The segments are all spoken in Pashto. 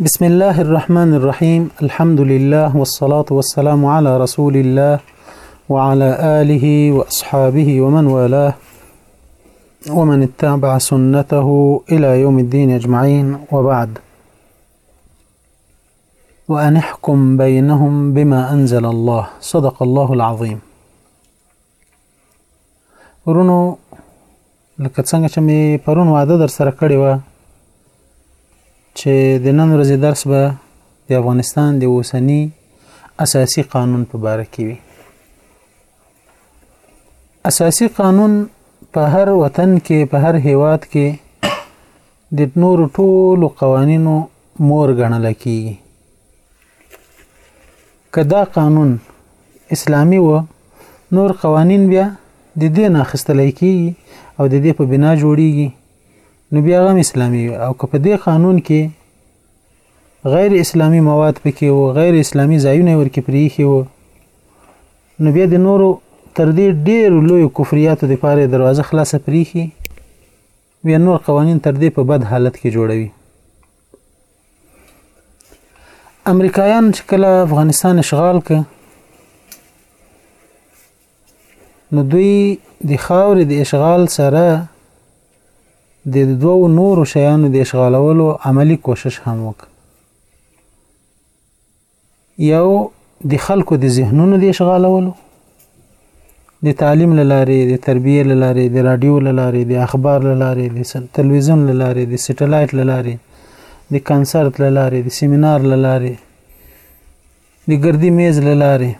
بسم الله الرحمن الرحيم الحمد لله والصلاة والسلام على رسول الله وعلى آله وأصحابه ومن والاه ومن اتبع سنته إلى يوم الدين أجمعين وبعد وأن احكم بينهم بما أنزل الله صدق الله العظيم ورنو لکه څنګه چې مې پرون وعده در سره کړې وه چې د نن ورځې درس به د افغانستان د اوسنی اساسی قانون په باره کې وي اساسی قانون په هر وطن کې په هر هیواد کې د نورو ټولو قوانینو مور ګڼل کیږي که دا قانون اسلامي و نور قوانین بیا د دې نه اخیستلی کېږي او د دې په بنا جوړیږي نو بیا هم اسلامي وي او که په دې قانون کې غیر اسلامي مواد پکې وو غیر اسلامي ځایونه ورکې پریښي وو نو بیا د نورو تر دې ډېر لوی کفریاتو لپاره دروازه خلاصه پریښي بیا نور قوانین تر دې په بد حالت کې جوړوي امریکایان چې کله افغانستان اشغال ک نو دوی د خاورې د اشغال سره د دوو نورو شیانو د اشغالولو عملی کوشش هم وکړ یو د خلکو د ذهنونو د اشغالولو د تعلیم لارې د تربیې لارې د رادیو لارې د اخبار لارې د تلویزیون لارې د سټلایټ لارې د کنسرت لارې د سیمینار لارې د ګردی میز لارې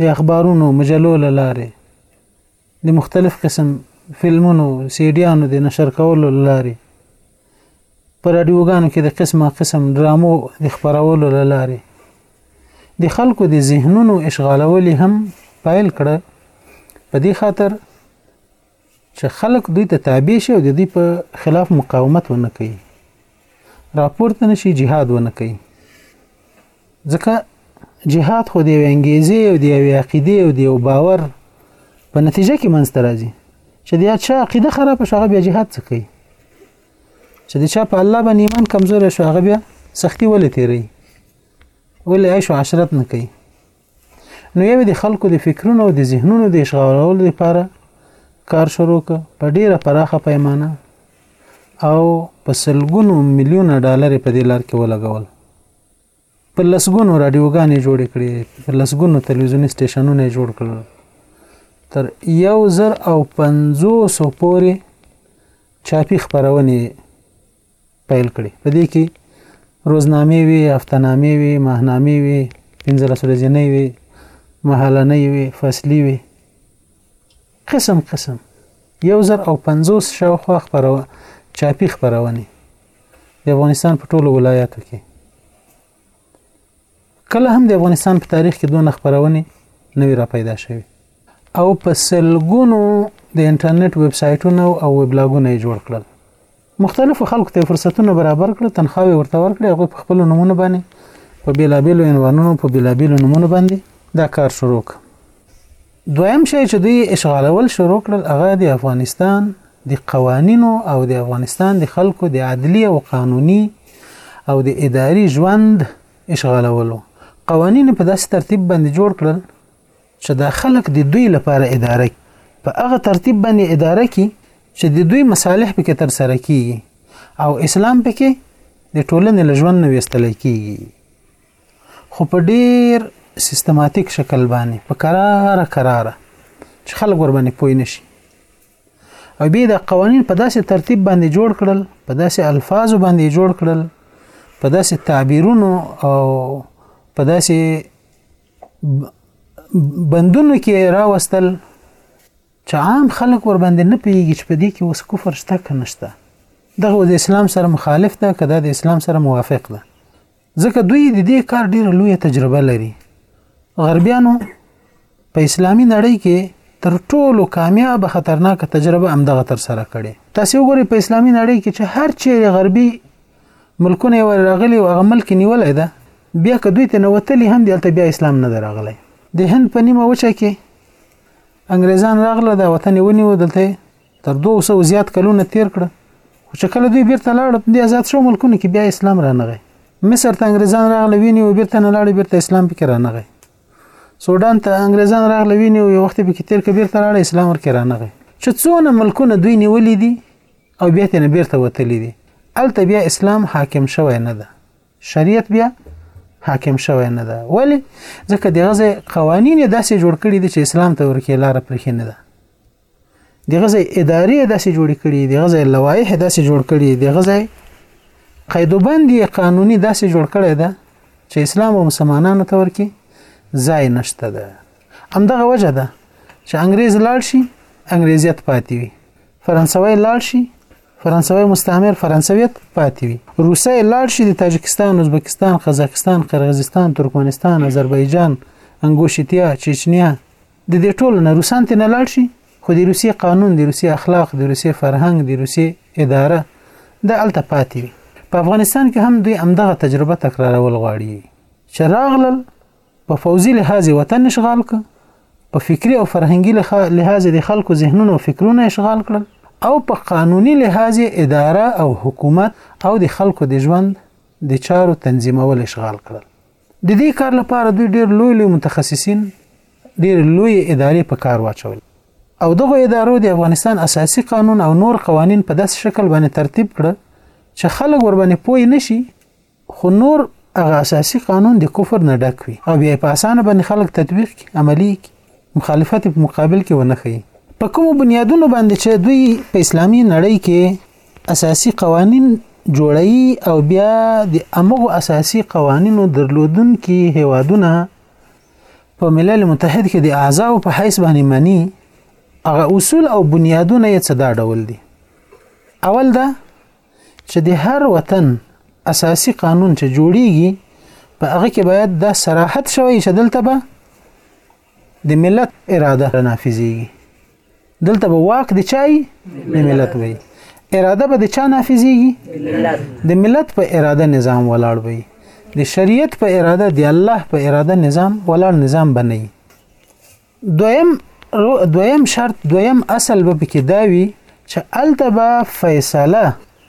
د اخبارونو مجلو لارې د مختلف قسم فلمونو سیډیانو د نشر کولو لاري په رادیوګانو کې د قسمه قسم ډرامو د خبرولو لاري د خلکو د ذهنونو اشغالول هم پایل کړه په دې خاطر چې خلک دوی ته تابع شي او د دې په خلاف مقاومت ونه کوي راپورته نشي جهاد ونه کوي ځکه جهاد خو د یوې انګیزې او د یوې عقیدې او د یو باور په نتیجه کې منځته راځي چې د چا عقیده خراب شو هغه بیا جهاد څه کوي چې د چا په الله باندې ایمان کمزور شو هغه بیا سختی ولې تیری ولې عیش او عشرت نه کوي نو یو د خلکو د فکرونو او د ذهنونو د اشغالولو لپاره کار شروع ک په ډیره پراخه پیمانه او په سلګونو میلیونه ډالر په دې لار کې ولګول په لسګونو رادیوګانې جوړې کړې په لسګونو تلویزیوني سټیشنونه جوړ کړل تر یو زر او پنځوسو پورې چاپي خپرونې پیل کړې په دې کې روزنامې وي هفتنامې وي ماهنامې وي پنځلس ورځنۍ وي مهالنۍ وي فصلي وي قسم قسم یو زر او پنځوس شاوخوا خپرو چاپي خپرونې د افغانستان په ټولو ولایاتو کې کله هم د افغانستان په تاریخ کې دونه خبرونه نه وی را پیدا شوی او په سلګونو د انټرنیټ ویب سایټونه او ویبلاګونه یې جوړ کړل مختلفو خلکو ته فرصتونه برابر کړل تنخواوې ورته ورکړې هغه په خپل نمونه باندې په بیلابیلو عنوانونو په بیلابیلو نمونه باندې دا کار شروع کړ دویم شی چې دوی اشغالول شروع کړل هغه د افغانستان د قوانینو او د افغانستان د خلکو د عدلی او قانوني او د اداري ژوند اشغالولو قوانین په داسې ترتیب باندې جوړ کړل چې دا خلک د دوی لپاره اداره په هغه ترتیب باندې اداره کی چې د دوی مصالح پکې تر سره کیږي او اسلام پکې د ټولنې لژوند نو وستل کیږي خو په ډیر سیستماتیک شکل باندې په قرار قرار چې خلک ور باندې پوي نشي او به دا قوانين په داسې ترتیب باندې جوړ کړل په داسې الفاظ باندې جوړ کړل په داسې تعبیرونو او په داسې بندونو کې راوستل چې عام خلک ور باندې نه پیږي چې په دې کې اوس کفر شته که نشته دغه د اسلام سره مخالف ده که د اسلام سره موافق ده ځکه دوی د دې کار ډیره لویه تجربه لري. غربیانو په اسلامي نړۍ کې تر ټولو کامیاب خطرناک تجربه همدغه تر سره کړي. تاسو وګورئ په اسلامي نړۍ کې چې هر چیرې غربي ملکونه ور راغلي او هغه ملک نیولای ده بیا که دوی ته نوتلی هم دلته بیا اسلام نه دراغلی د هند په نیمه وچه کې انګریزان راغله دا وطن ونیو دلته تر 200 زیات کلونه تیر کړه خو چې کله دوی بیرته لاړل په دې آزاد شو ملکونو کې بیا اسلام رانغی مصر ته انګریزان راغلي ویني او بیرته نه لاړې بیرته اسلام پکې رانغی سودان ته انګریزان راغلي ویني او یو وخت پکې تیر کې بیرته لاړې اسلام ورکې رانغی چې څونه ملکونه دوی نیولې دي او بیا ته نه بیرته وتلې دي الته بیا اسلام حاکم شوی نه ده شریعت بیا حاکم شوی نه ده ولی ځکه دغه قوانین داسې جوړ کړي دي چې اسلام ته ورکې لار پرې نه ده دغه ځای ادارې داسې جوړ کړي دغه ځای لوایح داسې جوړ کړي دغه ځای قیدوبند یې قانوني داسې جوړ کړی ده چې اسلام او مسلمانانو ته ورکی ځای نشته ده همدغه وجه ده چې انګريز لاړ شي انګريزیت پاتې وي فرانسوي لاړ شي فرانسوي مستعمر فرانسویت پاتې وي روسي لاړ شي د تاجکستان ازبکستان قزاقستان قرغیزستان ترکمنستان آذربایجان انګوشتیا چچنیا د دې ټولو نه روسان ته نه لاړ شي خو د روسیې قانون د روسیې اخلاق د روسیې فرهنګ د روسیې اداره د الته پاتې وي په افغانستان کې هم دوی همدغه تجربه تکرارول غواړي چې راغلل په فوزي لحاظ وطن اشغال ک په فکری او فرهنګي لحاظ د خلکو ذهنونه او فکرونه اشغال کړل او په قانوني لحاظ اداره او حکومت او د خلکو د ژوند د چارو تنظیمول اشغال کړل د دې کار لپاره دوی ډېر لوی لوی متخصصین ډېر لوی ادارې په کار واچول او دغه ادارو د افغانستان اساسي قانون او نور قوانین په داسې شکل باندې ترتیب کړ چې خلک ور باندې پوه نشي خو نور هغه اساسي قانون د کفر نه ډک وي او بیا په اسانه باندې خلک تطبیق کی عملی کی مخالفت په مقابل کې ونه خي په کوم بنیادونو باندې چې دوی په اسلامي نړۍ کې اساسي قوانين جوړوي او بیا د امغو اساسي قوانینو درلودونکي هیوادونه په ملل متحد کې د اعضاو په حیث باندې مني هغه اصول او بنیادونه یې څه دا ډول دي اول دا چې د هر وطن اساسي قانون چې جوړیږي په هغه کې باید دا صراحت شوی چې دلته به د ملت اراده نافذيږي دلته به واک د چای د ملت وي اراده به د چا نافذيږي د ملت په اراده نظام ولاړ وي د شریعت په اراده د الله په اراده نظام ولاړ نظام بنئ دویم دویم شرط دویم اصل به پکې دا وي چې الته به فیصله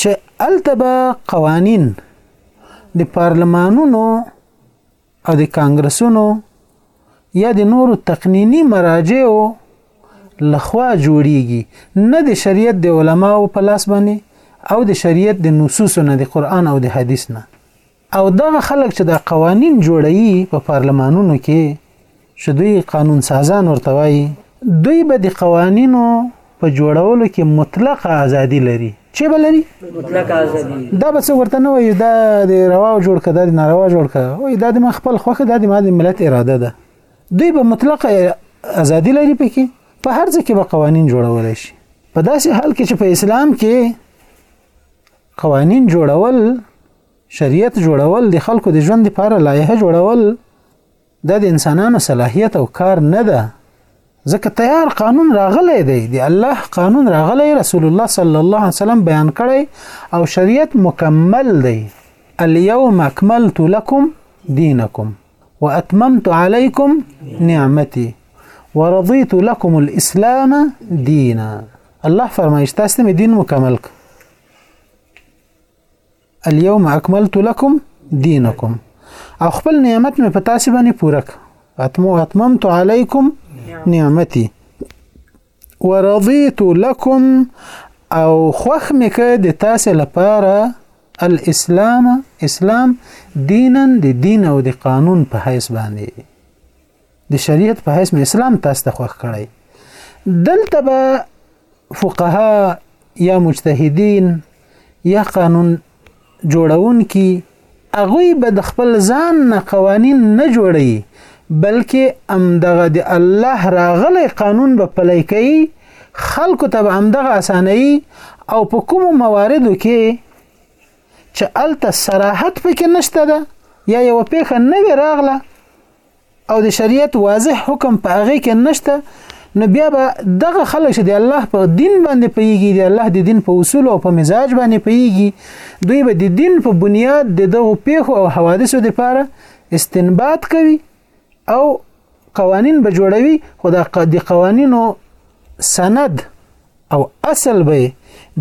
چې هلته به قوانین د پارلمانونو او د کانګرسونو یا د نورو تقنینی مراجعو لخوا جوړیږي نه د شریعت د علماو په لاس باندې او د شریعت د نصوصو نه د قران او د حدیث نه او دغه خلک چې دا قوانین جوړوي په پارلمانونو کې چې دوی قانون سازان ورته وایي دوی به د قوانینو په جوړولو کې مطلقه ازادي لري چې بلري مطلق ازادي دا به څه ورته نه وي دا د روا جوړ کړه د ناروا جوړ کړه وای دا د خپل خوخه د ما د ملت اراده ده دوی به مطلق ازادي لري پکې په هر ځای کې به قوانين جوړول شي په داسې حال کې چې په اسلام کې قوانين جوړول شریعت جوړول د خلکو د ژوند لپاره لایحه جوړول دا د انسانانو صلاحیت او کار نه ده ځکه تیار قانون راغلی دی د الله قانون راغلی رسول الله صلی الله علیه وسلم بیان کړی او شریعت مکمل دی اليوم اکملت لكم دينكم واتممت عليكم نعمتي ورضيت لكم الاسلام دينا الله فرمایي تاسو دین مکمل کړ اليوم اکملت لكم دينكم او خپل نعمت مې په تاسو باندې پوره ک اتمو اتممت علیکم نعمتي ورضيت لكم او خوخ مې ک د تاسو لپاره الاسلام اسلام دینن د دین او د قانون په حیث باندې د شریعت په حیث مې اسلام تاسو ته خوښ کړی دلته به فقها یا مجتهدین یا قانون جوړون کی هغه به د خپل ځان نه قوانین نه جوړي بلکې امدغه د الله راغلی قانون به پلی کوي خلکو ته به امدغه اساني او په کومو مواردو کې چې الته صراحت پکې نشته ده یا یو پیښه نه راغله او د شریعت واضح حکم په هغه کې نشته نو بیا به دغه خلک چې د الله په دین باندې پیږي د الله د دین په اصول او په مزاج باندې پیږي دوی به د دین په بنیاد د دغه پیښو او حوادثو لپاره استنباط کوي او قوانین به جوړوي خو د قوانینو سند او اصل به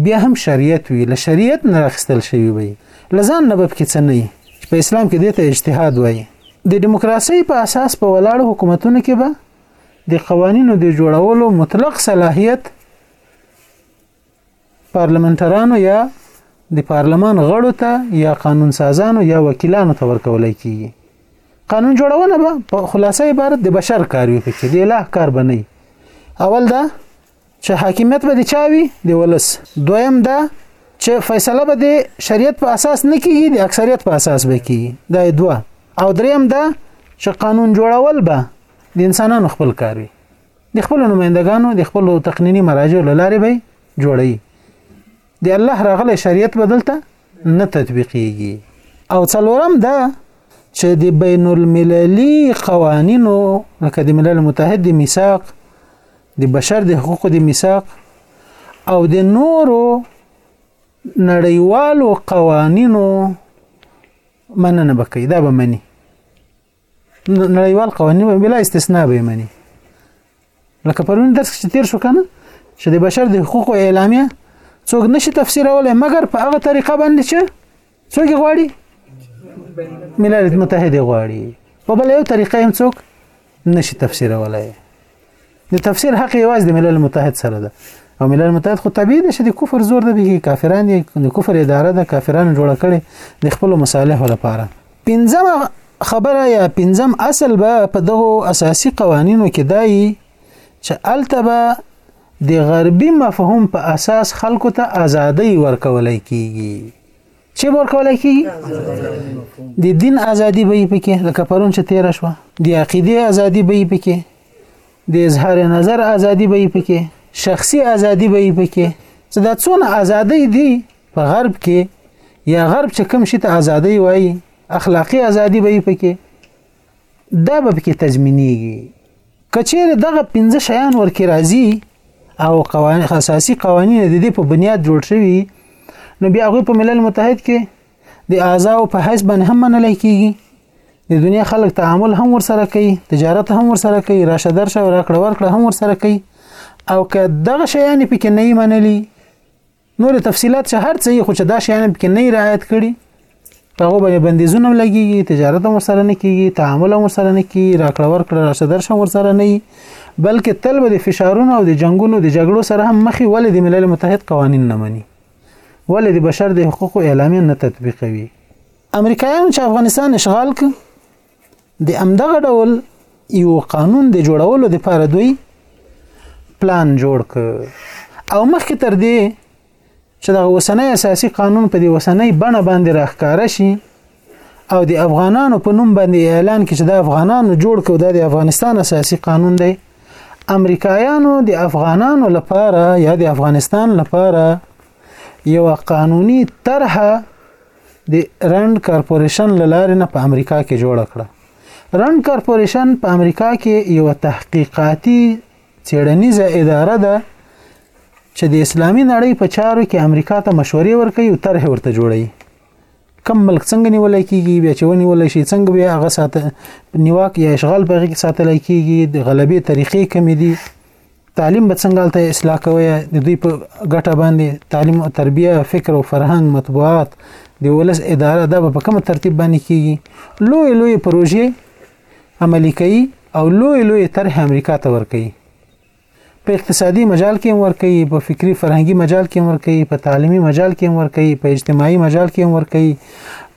بیا هم شریعت وي له شریعت نه راخستل شوی وي لزان نه به کې څه نه چې په اسلام کې دته اجتهاد وایي د دیموکراسي په اساس په ولاړ حکومتونو کې به د قوانینو د جوړولو مطلق صلاحیت پارلمنټرانو یا د پارلمان غړو ته یا قانون سازانو یا وکیلانو ته ورکول کیږي قانون جوړونه به په خلاصه عبارت د بشر کار وي پکې د الله کار بنئ اول دا چې حاکمیت به د چا وي د ولس دویم دا چې فیصله به د شریعت په اساس نه کیږي د اکثریت په اساس به کیږي دا دوه او دریم دا چې قانون جوړول به د انسانانو خپل کار وي د خپل نمائندګانو د خپل تقنینی مراجع لاره به جوړي د الله راغله شریعت بدلته نه تطبیقیږي او څلورم دا چې د بین المللي قوانینو لکه د ملل متحد میثاق د بشر د حقوقو د میثاق او د نورو نړیوالو قوانینو مننه بکې دا به مني نړیوال قوانین به بلا استثناء به مني لکه پرون درس کې تیر شو کنه چې د بشر د حقوقو اعلامیه څوک نشي تفسیرولای مګر په هغه طریقه باندې چې څوک غواړي ملل متحد غواړي په بل یو طریقه هم څوک نشي تفسیرولای د تفسیر حق یوازې د ملل متحد سره ده او ملل متحد خو طبیعي ده چې د کفر زور ده به کافران دي د کفر اداره ده کافران جوړ کړي د خپل مصالح لپاره پنځمه خبره یا پنځم اصل به په دغه اساسي قوانینو کې دایي چې التبه د غربي مفهوم په اساس خلکو ته ازادي ورکول کیږي چې ورکولای کیږي د دین ازادي به یې پکې لکه پرون چې تیر شو د عقیده ازادي به یې پکې د اظهار نظر ازادي به یې پکې شخصي ازادي به یې پکې چې دا څونه ازادي دي په غرب کې یا غرب چې کوم شي ته ازادي وایي اخلاقی ازادي به یې پکې دا به پکې تضمینېږي کچیر دغه پنځه شیان ورکې راځي او قوانین اساسي قوانین د دې په بنیاد جوړ شوي نو بیا هغه په ملل متحد کې د اعضاو په حساب باندې هم منل کیږي د دنیا خلک تعامل هم ورسره کوي تجارت هم ورسره کوي راشه درشه راکړه ورکړه هم ورسره کوي او که دغه شیان پکې نه منلي نور تفصيلات چې هر څه خو چې دا شیان پکې نه رعایت کړي په هغه باندې بندیزونه لګیږي تجارت هم سره نه کیږي تعامل هم سره نه کیږي راکړه ورکړه راشه درشه ور سره نه بلکې تل به د فشارونو او د جنگونو د جګړو سره هم مخې ولې د ملل متحد قوانین نه مني ولې د بشر د حقوقو اعلامیه نه تطبیقوي امریکایانو چې افغانستان اشغال ک د امدغه ډول یو قانون د جوړولو لپاره دوی پلان جوړ ک او مخکې تر دې چې د وسنۍ اساسي قانون په دې وسنۍ بڼه باندې راخکار شي او د افغانانو په نوم باندې اعلان کې چې د افغانانو جوړ کو د افغانستان اساسي قانون دی امریکایانو د افغانانو لپاره یا د افغانستان لپاره یو قانوني طرحه د رند کارپوریشن لارې نه په امریکا کې جوړ کړه رند کارپوریشن په امریکا کې یو تحقیقاتي چېړنیزه اداره ده چې د اسلامي نړۍ په چارو کې امریکا ته مشورې ورکوي او طرح ورته جوړي کم ملک څنګه نیول کیږي بیا چې ونیول شي څنګه بیا هغه ساته نیواک یا اشغال په کې ساتل کیږي د غلبې طریقې کمی دي تعلیم به څنګه هلته اصلاح کوي د دوی په ګټه باندې تعلیم او تربیه فکر او فرهنګ مطبوعات د ولس اداره دا به په کوم ترتیب باندې کیږي لوی لوی پروژې عملی کوي او لوی لوی طرح امریکا ته ورکوي په اقتصادي مجال کې هم ورکوي په فکری فرهنګي مجال کې هم ورکوي په تعلیمي مجال کې هم ورکوي په اجتماعي مجال کې هم ورکوي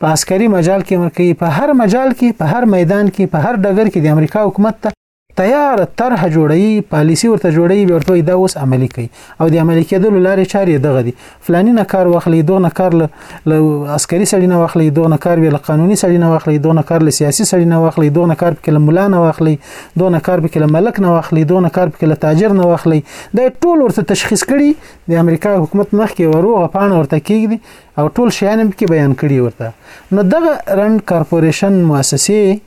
په عسکري مجال کې هم ورکوي په هر مجال کې په هر میدان کې په هر ډګر کې د امریکا حکومت ته تیار طرح جوړي پالیسی ورته جوړي به ورته دا اوس عملی کوي او د عملی کېدلو لارې چارې دغه دي فلانی نه کار واخلي دوه نه کار له عسکري سړی نه واخلي دوه نه کار له قانوني سړی نه واخلي دوه نه کار له سیاسي سړی نه واخلي دوه نه کار پکې له مولا نه واخلي دوه نه کار پکې له ملک نه واخلي دوه نه کار پکې له تاجر نه واخلي دا ټول ورته تشخیص کړي د امریکا حکومت مخ کې وروغه پان ورته کېږي او ټول شیان پکې بیان کړي ورته نو دغه رند کارپوریشن مؤسسه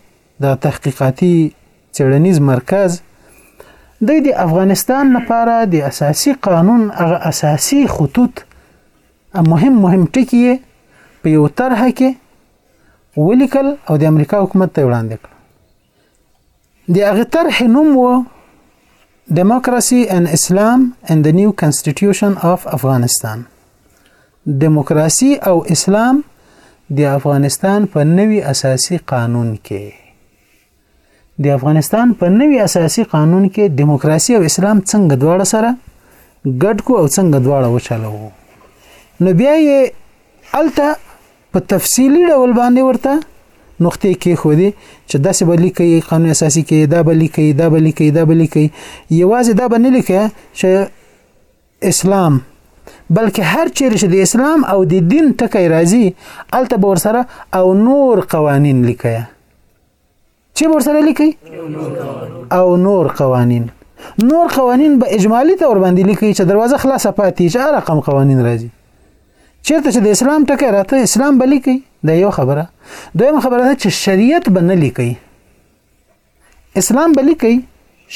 دا تحقیقاتي څېړنیز مرکز د د افغانستان لپاره د اساسي قانون هغه اساسي خطوط مهم مهم ټکي په یو طرح کې ولیکل او د امریکا حکومت ته وړاندې کړ د هغه طرح نوم و Democracy and Islam and the New Constitution of Afghanistan دیموکراسي او اسلام د افغانستان په نوي اساسي قانون کې د افغانستان په نوي اساسي قانون کې دیموکراسي او اسلام څنګه دواړه سره ګډ کو او څنګه دواړه وچلوو نو بیا یې الته په تفصیلی ډول باندې ورته نقطې کې خو دي چې داسې به لیکي قانون اساسي کې دا به لیکي دا به لیکي دا به لیکي یوازې دا به نه لیکي چې اسلام بلکې هر چیرې چې د اسلام او د دین ټکی راځي الته به ورسره او نور قوانین لیکي چې ورسره لیکي او نور قوانین نور قوانین به اجمالی تور باندې لیکي چې دروازه خلاصه پاتې چې هر رقم قوانین راځي چیرته چې د اسلام ټکی راته اسلام به لیکي دا یو خبره دویم خبره ده چې شریعت به نه لیکي اسلام به لیکي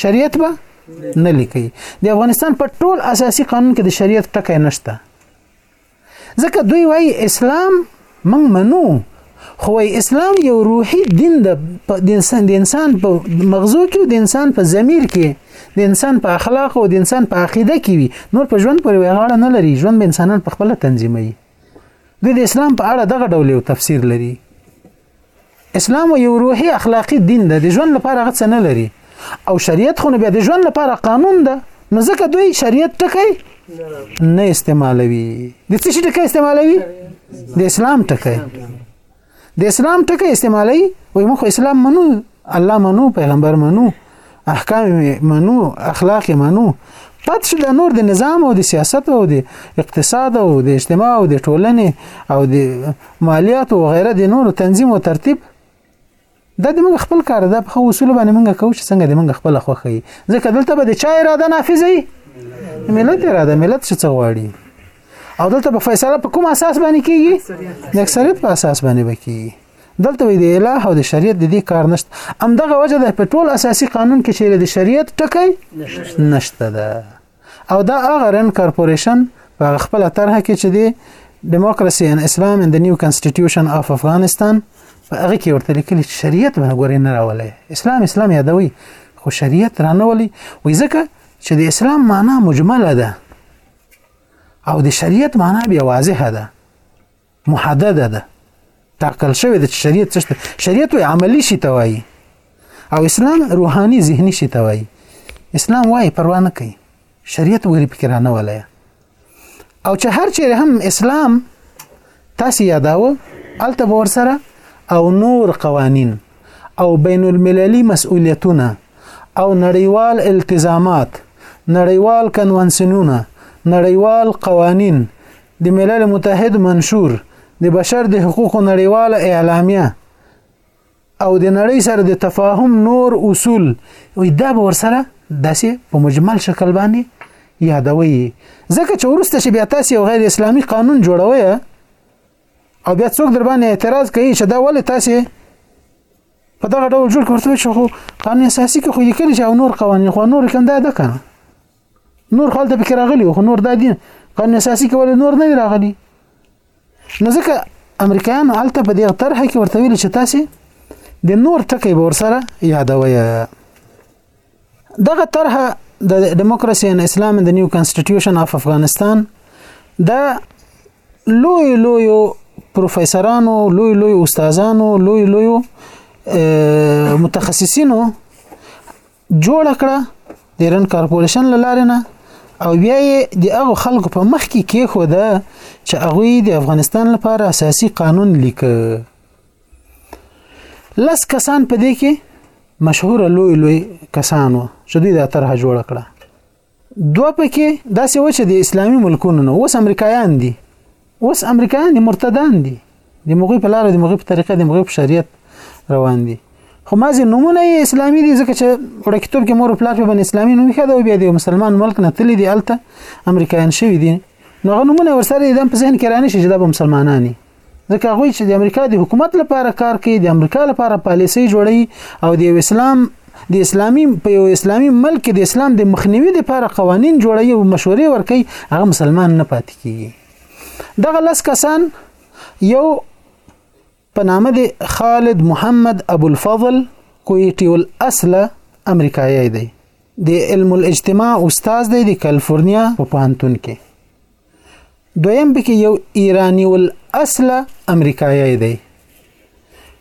شریعت به نه لیکي د افغانستان په ټول اساسي قانون کې د شریعت ټکی نشته ځکه دوی وایي اسلام موږ منو خو اسلام یو روحي دین د انسان د انسان په مغزو کې د انسان په ضمیر کې د انسان په اخلاق او د انسان په عقیده کې وي نور په ژوند پورې غاړه نه لري ژوند به انسانان په خپل تنظیموي د اسلام په اړه دغه ډول یو تفسیر لري اسلام یو روحي اخلاقی دین ده د ژوند لپاره غڅ نه لري او شریعت خو نه بیا د ژوند لپاره قانون ده نو ځکه دوی شریعت ټکی نه استعمالوي د څه شي ټکی استعمالوي د اسلام ټکی د اسلام ټکی استعمالي وای موږ اسلام منو الله منو پیغمبر منو احکام منو اخلاق منو پد شو د نور د نظام او د سیاست او د اقتصاد او د اجتماع او د ټولنې او د مالیات او غیره د نور تنظیم او ترتیب دا د موږ خپل کار ده په خو اصول باندې موږ کوو چې څنګه د موږ خپل خوخه وي ځکه دلته به د چا اراده نافذ وي ملت اراده ملت څه غواړي او دلته په فیصله په کوم اساس باندې کیږي د اکثریت په اساس باندې وکیږي دلته وی د اله او د شریعت د دې کار نشته ام دغه وجه د پټرول اساسي قانون کې چې د شریعت ټکی نشته ده او دا هغه رند کارپوریشن په خپل طرح کې چې دی دیموکراسي ان اسلام ان د نیو کانسټیټیوشن اف افغانستان په هغه کې ورته لیکلي چې شریعت باندې ګورې نه راولي اسلام اسلام یادوي خو شریعت رانه ولي وای ځکه چې د اسلام معنا مجمله ده او د شریعت معنا بیا واضحه ده محدده ده ټاکل شوی د شریعت څه شته شریعت وی عملی شي توای او اسلام روحاني ذهني شي توای اسلام وای پروا نه کوي شریعت وګړي فکرانه ولای او چې هر چیرې هم اسلام تاسو یاداوه الته ور سره او نور قوانین او بین المللی مسؤلیتونه او نړیوال التزامات نړیوال کنوانسیونونه نړیوال قوانین د ملل متحد منشور د بشر د حقوقو نړیواله اعلامیه او د نړۍ سره د تفاهم نور اصول وي دا به ورسره داسې په مجمل شکل باندې یادوي ځکه چې ورسته چې بیا تاسو یو غیر اسلامي قانون جوړوي او بیا څوک در باندې اعتراض کوي چې دا ولې تاسو په دغه ډول جوړ کړو چې خو قانون اساسي کې خو لیکل چې او نور قوانين خو نور کنده ده کنه نور خو هلته پکې راغلي وو خو نور دا دي قانون اساسي کې ولې نور نه دي راغلي نو ځکه امریکایانو هلته په دې طرحه کې ورته ویلي چې تاسې د نور ټکی به ورسره یادوي دغه طرحه د دیموکراسي ان اسلام د نیو کانسټیټیوشن اف افغانستان د لوی لوی پروفیسورانو لوی لوی استادانو لوی لوی متخصصینو جوړ کړه د ایران کارپوریشن لاره نه او بیا یې د هغه خلکو په مخ کې کې خو ده چې هغه د افغانستان لپاره اساسي قانون لیکه لس کسان په دې کې مشهور لوی لوی کسانو چې دوی دا طرح جوړ کړه دوه پکې داسې و چې د اسلامي ملکونو نه اوس امریکایان دي اوس امریکایان دي مرتدان دي د مغوی په لار د مغوی په طریقه د مغوی په شریعت روان دي خو مازې نمونه یې اسلامي دي ځکه چې وړه کتاب کې مور پلار په بن اسلامي نوم ښه دی بیا د مسلمان ملک نه تللی دی الته امریکایان شوی دي نو هغه نمونه ورسره د په ذهن کې رانه شي چې دا به مسلمانانی ځکه هغه چې د امریکا د حکومت لپاره کار کوي د امریکا لپاره پالیسي جوړي او د اسلام د اسلامي په یو اسلامي ملک کې د اسلام د مخنیوي لپاره قوانين جوړي او مشورې ورکي هغه مسلمان نه پاتې کیږي دغه لس کسان یو په نامه د خالد محمد ابو الفضل کویټي الاصل امریکایي دی د علم الاجتماع استاد دی د کالیفورنیا په پوهنتون کې دویم پکې یو ایرانی الاصل امریکایي دی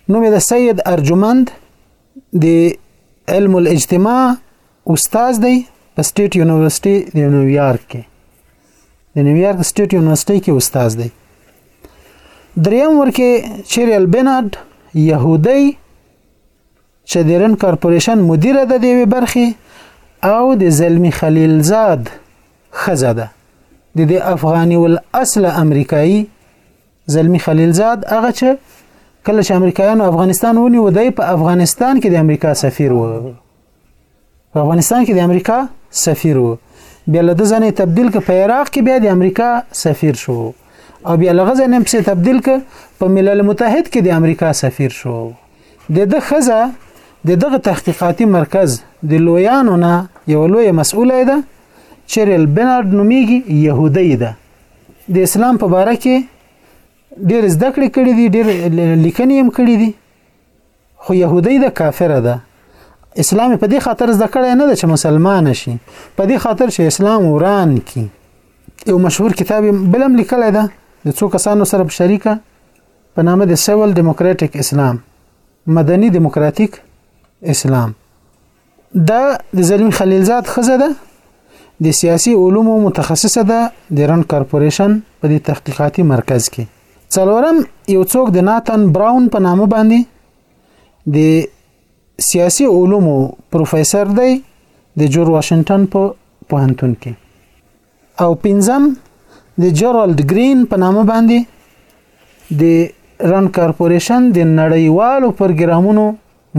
نوم یې د سید ارجمند د علم الاجتماع استاد دی په سټیټ یونیورسيټي د نیویارک کې د نیویارک سټیټ یونیورسيټي کې استاد دی دریم ورکه چیریل بنارد يهودي چې د رن کارپوریشن مدیره ده د یوې برخې او د زلمی خلیلزاد ښځه ده د دې افغاني ول اصله امریکایي زلمی خلیلزاد هغه چې کله چې امریکایانو افغانستان ونیو دی په افغانستان کې د امریکا سفیر و په افغانستان کې د امریکا سفیر وو بیا له ده ځنې تبدیل ک په عراق کې بیا د امریکا سفیر شو او بیا لغه ځنې هم څه تبدیل ک په ملل متحد کې د امریکا سفیر شو د د خزه د دغه تحقیقاتي مرکز د لویانو نه یو لوی مسؤله ده چریل بنارد نومیږي يهودي ده د اسلام په باره کې ډېر زده کړې کړې دي ډېر لیکنې هم کړې دي خو يهودي ده کافره ده اسلام په دې خاطر زده کړی نه ده چې مسلمان شي په دې خاطر چې اسلام وران کی یو مشهور کتاب بلم لیکل ده د څو کسانو سره په شریکه په نامه د سیول دیموکراتیک اسلام مدني دیموکراتیک اسلام دا د زلمی خلیلزاد خزه ده د سیاسي علومو متخصصه ده د رن کارپوریشن په دې تحقیقاتي مرکز کې څلورم یو څوک د ناتان براون په نامه باندې د سیاسي علومو پروفیسور دی د جور واشنگټن په پوهنتون کې او پنځم د جرالد گرین په نامه باندې د رن کارپوریشن د نړیوالو پروګرامونو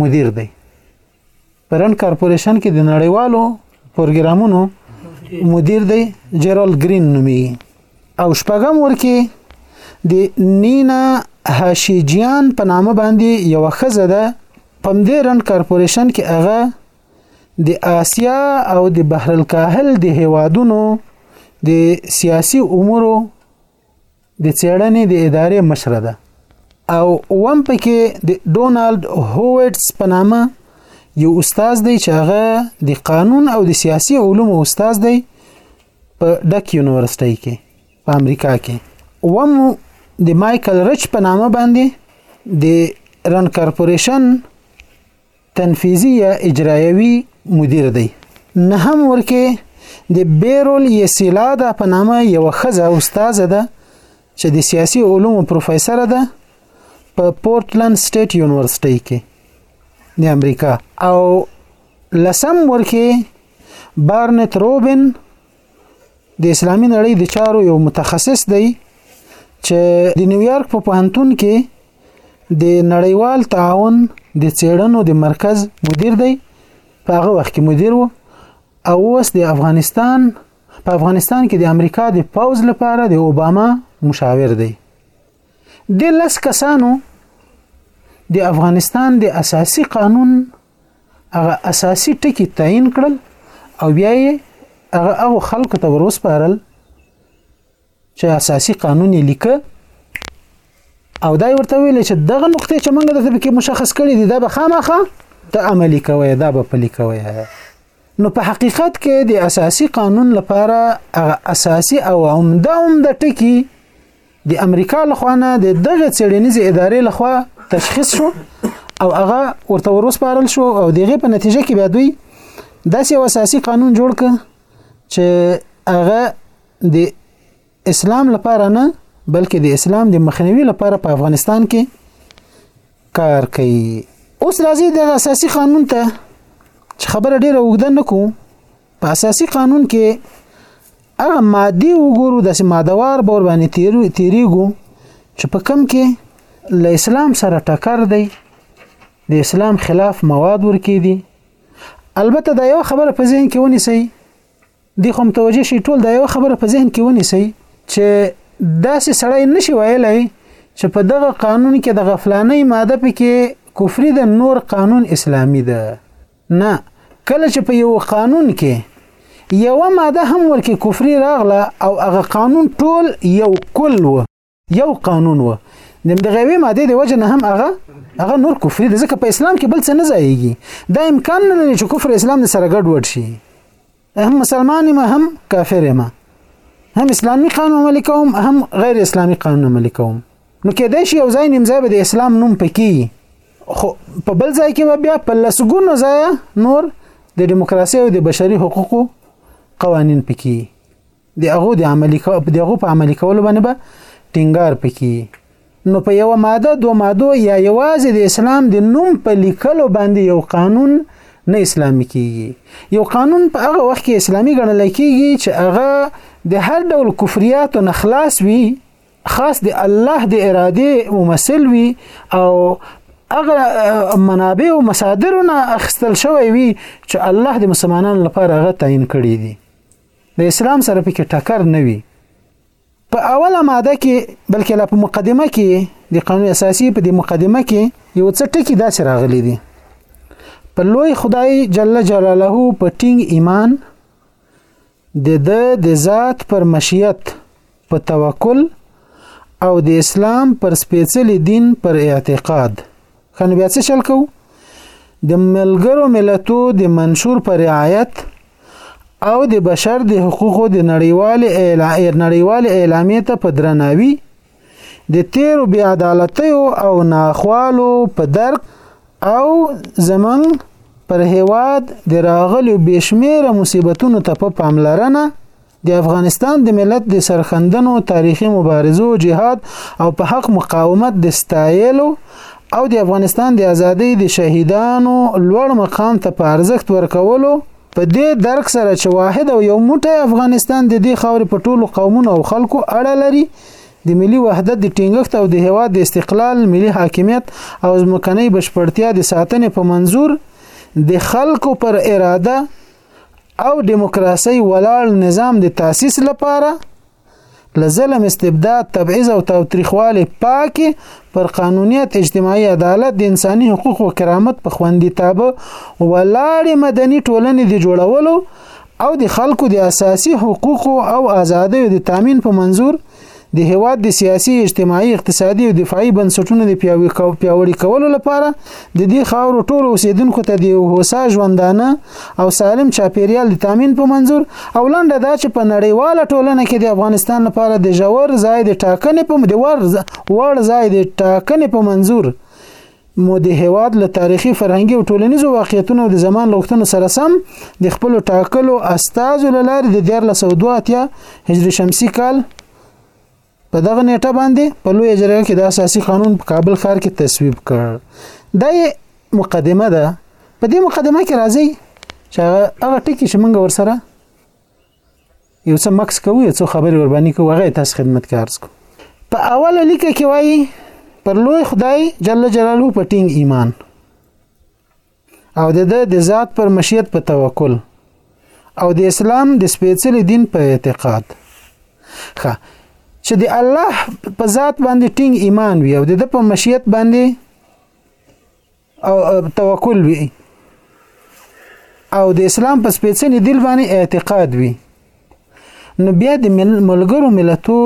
مدیر دی په رند کارپوریشن کې د نړیوالو پروګرامونو مدیر دی جرال ګرین نومي او شپږم ورکه د نینا هاشیجیان په نامه باندې یو خزه ده پم دې رند کارپوریشن کې هغه د آسیا او د بحر الکاهل د هیوادونو د سیاسي امورو د څېړنې د ادارې مشره ده او وم پکې د ډونالد هویټس په نامه یو استاد دی چې هغه د قانون او د سیاسي علومو استاد دی په ډک یونیورسيټي کې په امریکا کې وم د مايكل رچ په نامه باندې د رن کارپوریشن تنفیذي یا اجرایوي مدیر دی. نهم ورکې د بیرول یسیلادا په نامه یو خزه استاد ده چې د سیاسي علومو پروفیسور ده په پورتلند سټیټ یونیورسيټي کې د امریکا او لسم ورکې بارنت روبن د اسلامي نړۍ د چارو یو متخصص دی چې د نیویارک په پوهنتون کې د نړیوال تعاون د څېړنو د مرکز مدیر دی په هغه وخت کې مدیر و او اوس د افغانستان په افغانستان کې د امریکا د پوز لپاره د اوباما مشاور دی د لس کسانو د افغانستان د اساسي قانون هغه اساسي ټکي تعین کړل او بیا یې هغه هغه خلکو ته وروسپارل چې اساسي قانون یې لیکه او دا ورته ویل چې دغه نقطې چې موږ د پکې مشخص کړې دي دا به خامخه ته عملی کوي دا به پلي کوي نو په حقیقت کې د اساسي قانون لپاره هغه اساسي او عمده عمده ټکي د امریکا لخوا نه د دغه څېړنیزې ادارې لخوا تشخیص شو او هغه ورته وروسپارل شو او دغه په نتیجه کې بیا دوی داسې یو اساسي قانون جوړ ک چې هغه د اسلام لپاره نه بلکې د اسلام د مخنیوي لپاره په افغانستان کې کار کوي اوس راځي د اساسي قانون ته چې خبره ډیره وګدن نکوم په اساسي قانون کې هغه ماده وګورو د مادوار بور باندې تیرو تیریګو چې په کم کې له اسلام سره ټکر دی د اسلام خلاف مواد ورکی دي البته دا یو خبره په ذهن کې ونیسي د خو متوجه شي ټول دا یو خبره په ذهن کې ونیسي چې داسې سړی نشي ویلای چې په دغه قانون کې د غفلانې ماده پکې کفري د نور قانون اسلامی ده نه کله چې په یوه قانون کې یوه ماده هم ورکې کفري راغله او هغه قانون ټول یو کل و یو قانون و د دغه یوې مادې د وجه نه هم هغه هغه نور کفري دی ځکه په اسلام کې بل څه نه ځایږي دا امکان نه لري چې کفر اسلام سره ګډ وډ شي هم مسلمان یم هم کافر یم هم اسلامي قانون عملي کوم هم غیر اسلامي قانون عملي کوم نو کېدای شي یو ځای نیم ځای به د اسلام نوم پکې خو په بل ځای کې به بیا په لسګونو ځای نور د دیموکراسي او د بشري حقوقو قوانین پکې د هغو د عملي کو د هغو په عملي کولو باندې به ټینګار پکې نو په یو ماده دو مادو یا یوازې د اسلام د نوم په لیکلو باندې یو قانون نه اسلامي کیږي یو قانون په هغه وخت کې اسلامي ګڼل کیږي چې هغه د هر ډول کفریاتو نه خلاص وي خاص د الله د اراده ممثل وي او هغه منابع او مصادرونه اخستل شوی وي چې الله د مسلمانانو لپاره هغه تعین کړی دي د اسلام سره پکې ټکر نه وي په اوله ماده کې بلکې لا په مقدمه کې د قانون اساسي په دې مقدمه کې یو څه ټکی داسې راغلي دي په لوی خدای جل جلاله په ټینګ ایمان د د د ذات پر مشیت په توکل او د اسلام پر سپېڅلي دین پر اعتقاد خنو بیا څه چل کوو د ملګرو ملتو د منشور پر رعایت او د بشر د حقوقو د نړیوال نړیوال اعلامیې ته په درناوي د تیرو بی عدالتیو او ناخوالو په درک او زمنګ پر هیواد د راغلو بشمیره مصیبتونو ته په پاملرنه د افغانستان د ملت د سرخندنو تاریخي مبارزو جهاد او په حق مقاومت د ستایلو او د افغانستان د ازادۍ د شهیدانو لوړ مقام ته په ارزښت ورکولو په دې درک سره چې واحد او یو موټی افغانستان د دې خاورې په ټولو قومونو او خلکو اړه لري د ملي وحدت د ټینګښت او د هیواد د استقلال ملي حاکمیت او ځمکنۍ بشپړتیا د ساتنې په منظور د خلکو پر اراده او دیموکراسي ولاړ نظام د تاسیس لپاره لزلم استبداد تبعیض او تاوتریخواله پاکي پر قانونیت اجتماعي عدالت د انساني حقوق او کرامت په خوندیتاب ولاړ مدني ټولنې د جوړولو او د خلکو د اساسي حقوقو او ازادیو د تامین په منزور د هیواد د سیاسي، اجتماعي، اقتصادي او دفاعي بنسټونو د پیاوړي کولو لپاره د دې خاورو ټولو اوسیدونکو ته د هوسا ژوندانه او سالم چاپیریال د تامین په منظور او لنډه دا چې په نړیواله ټولنه کې د افغانستان لپاره د ژور ځای د ټاکنې په د وړ ځای د ټاکنې په منظور مو د هیواد له تاریخي فرهنګي او ټولنیزو واقعیتونو او د زمان له غوښتنو سره سم د خپل ټاکلو استازو له لارې د 1402 هجری شمسی کال په دغه نیټه باندې په لوی جرګه کې د اساسي قانون په کابل ښار کې تصویب کړ دا مقدمه ده په دې مقدمه کې راځي چې هغه ټکی چې موږ ورسره یو څه مکس کوو یو څه خبرې ور باندې کوو هغه تاسو خدمت کارز کو په اوله لیکه کې وایي پر لوی خدای جل جلاله په ټینګ ایمان او د د ذات پر مشیت په توکل او د اسلام د سپېڅلي دین په اعتقاد ښه چې د الله په ذات باندې ټینګ ایمان وي او د په مشیت باندې او توکل وي او د اسلام په سپېڅلي دل باندې اعتقاد وي نو بیا د ملګرو ملتو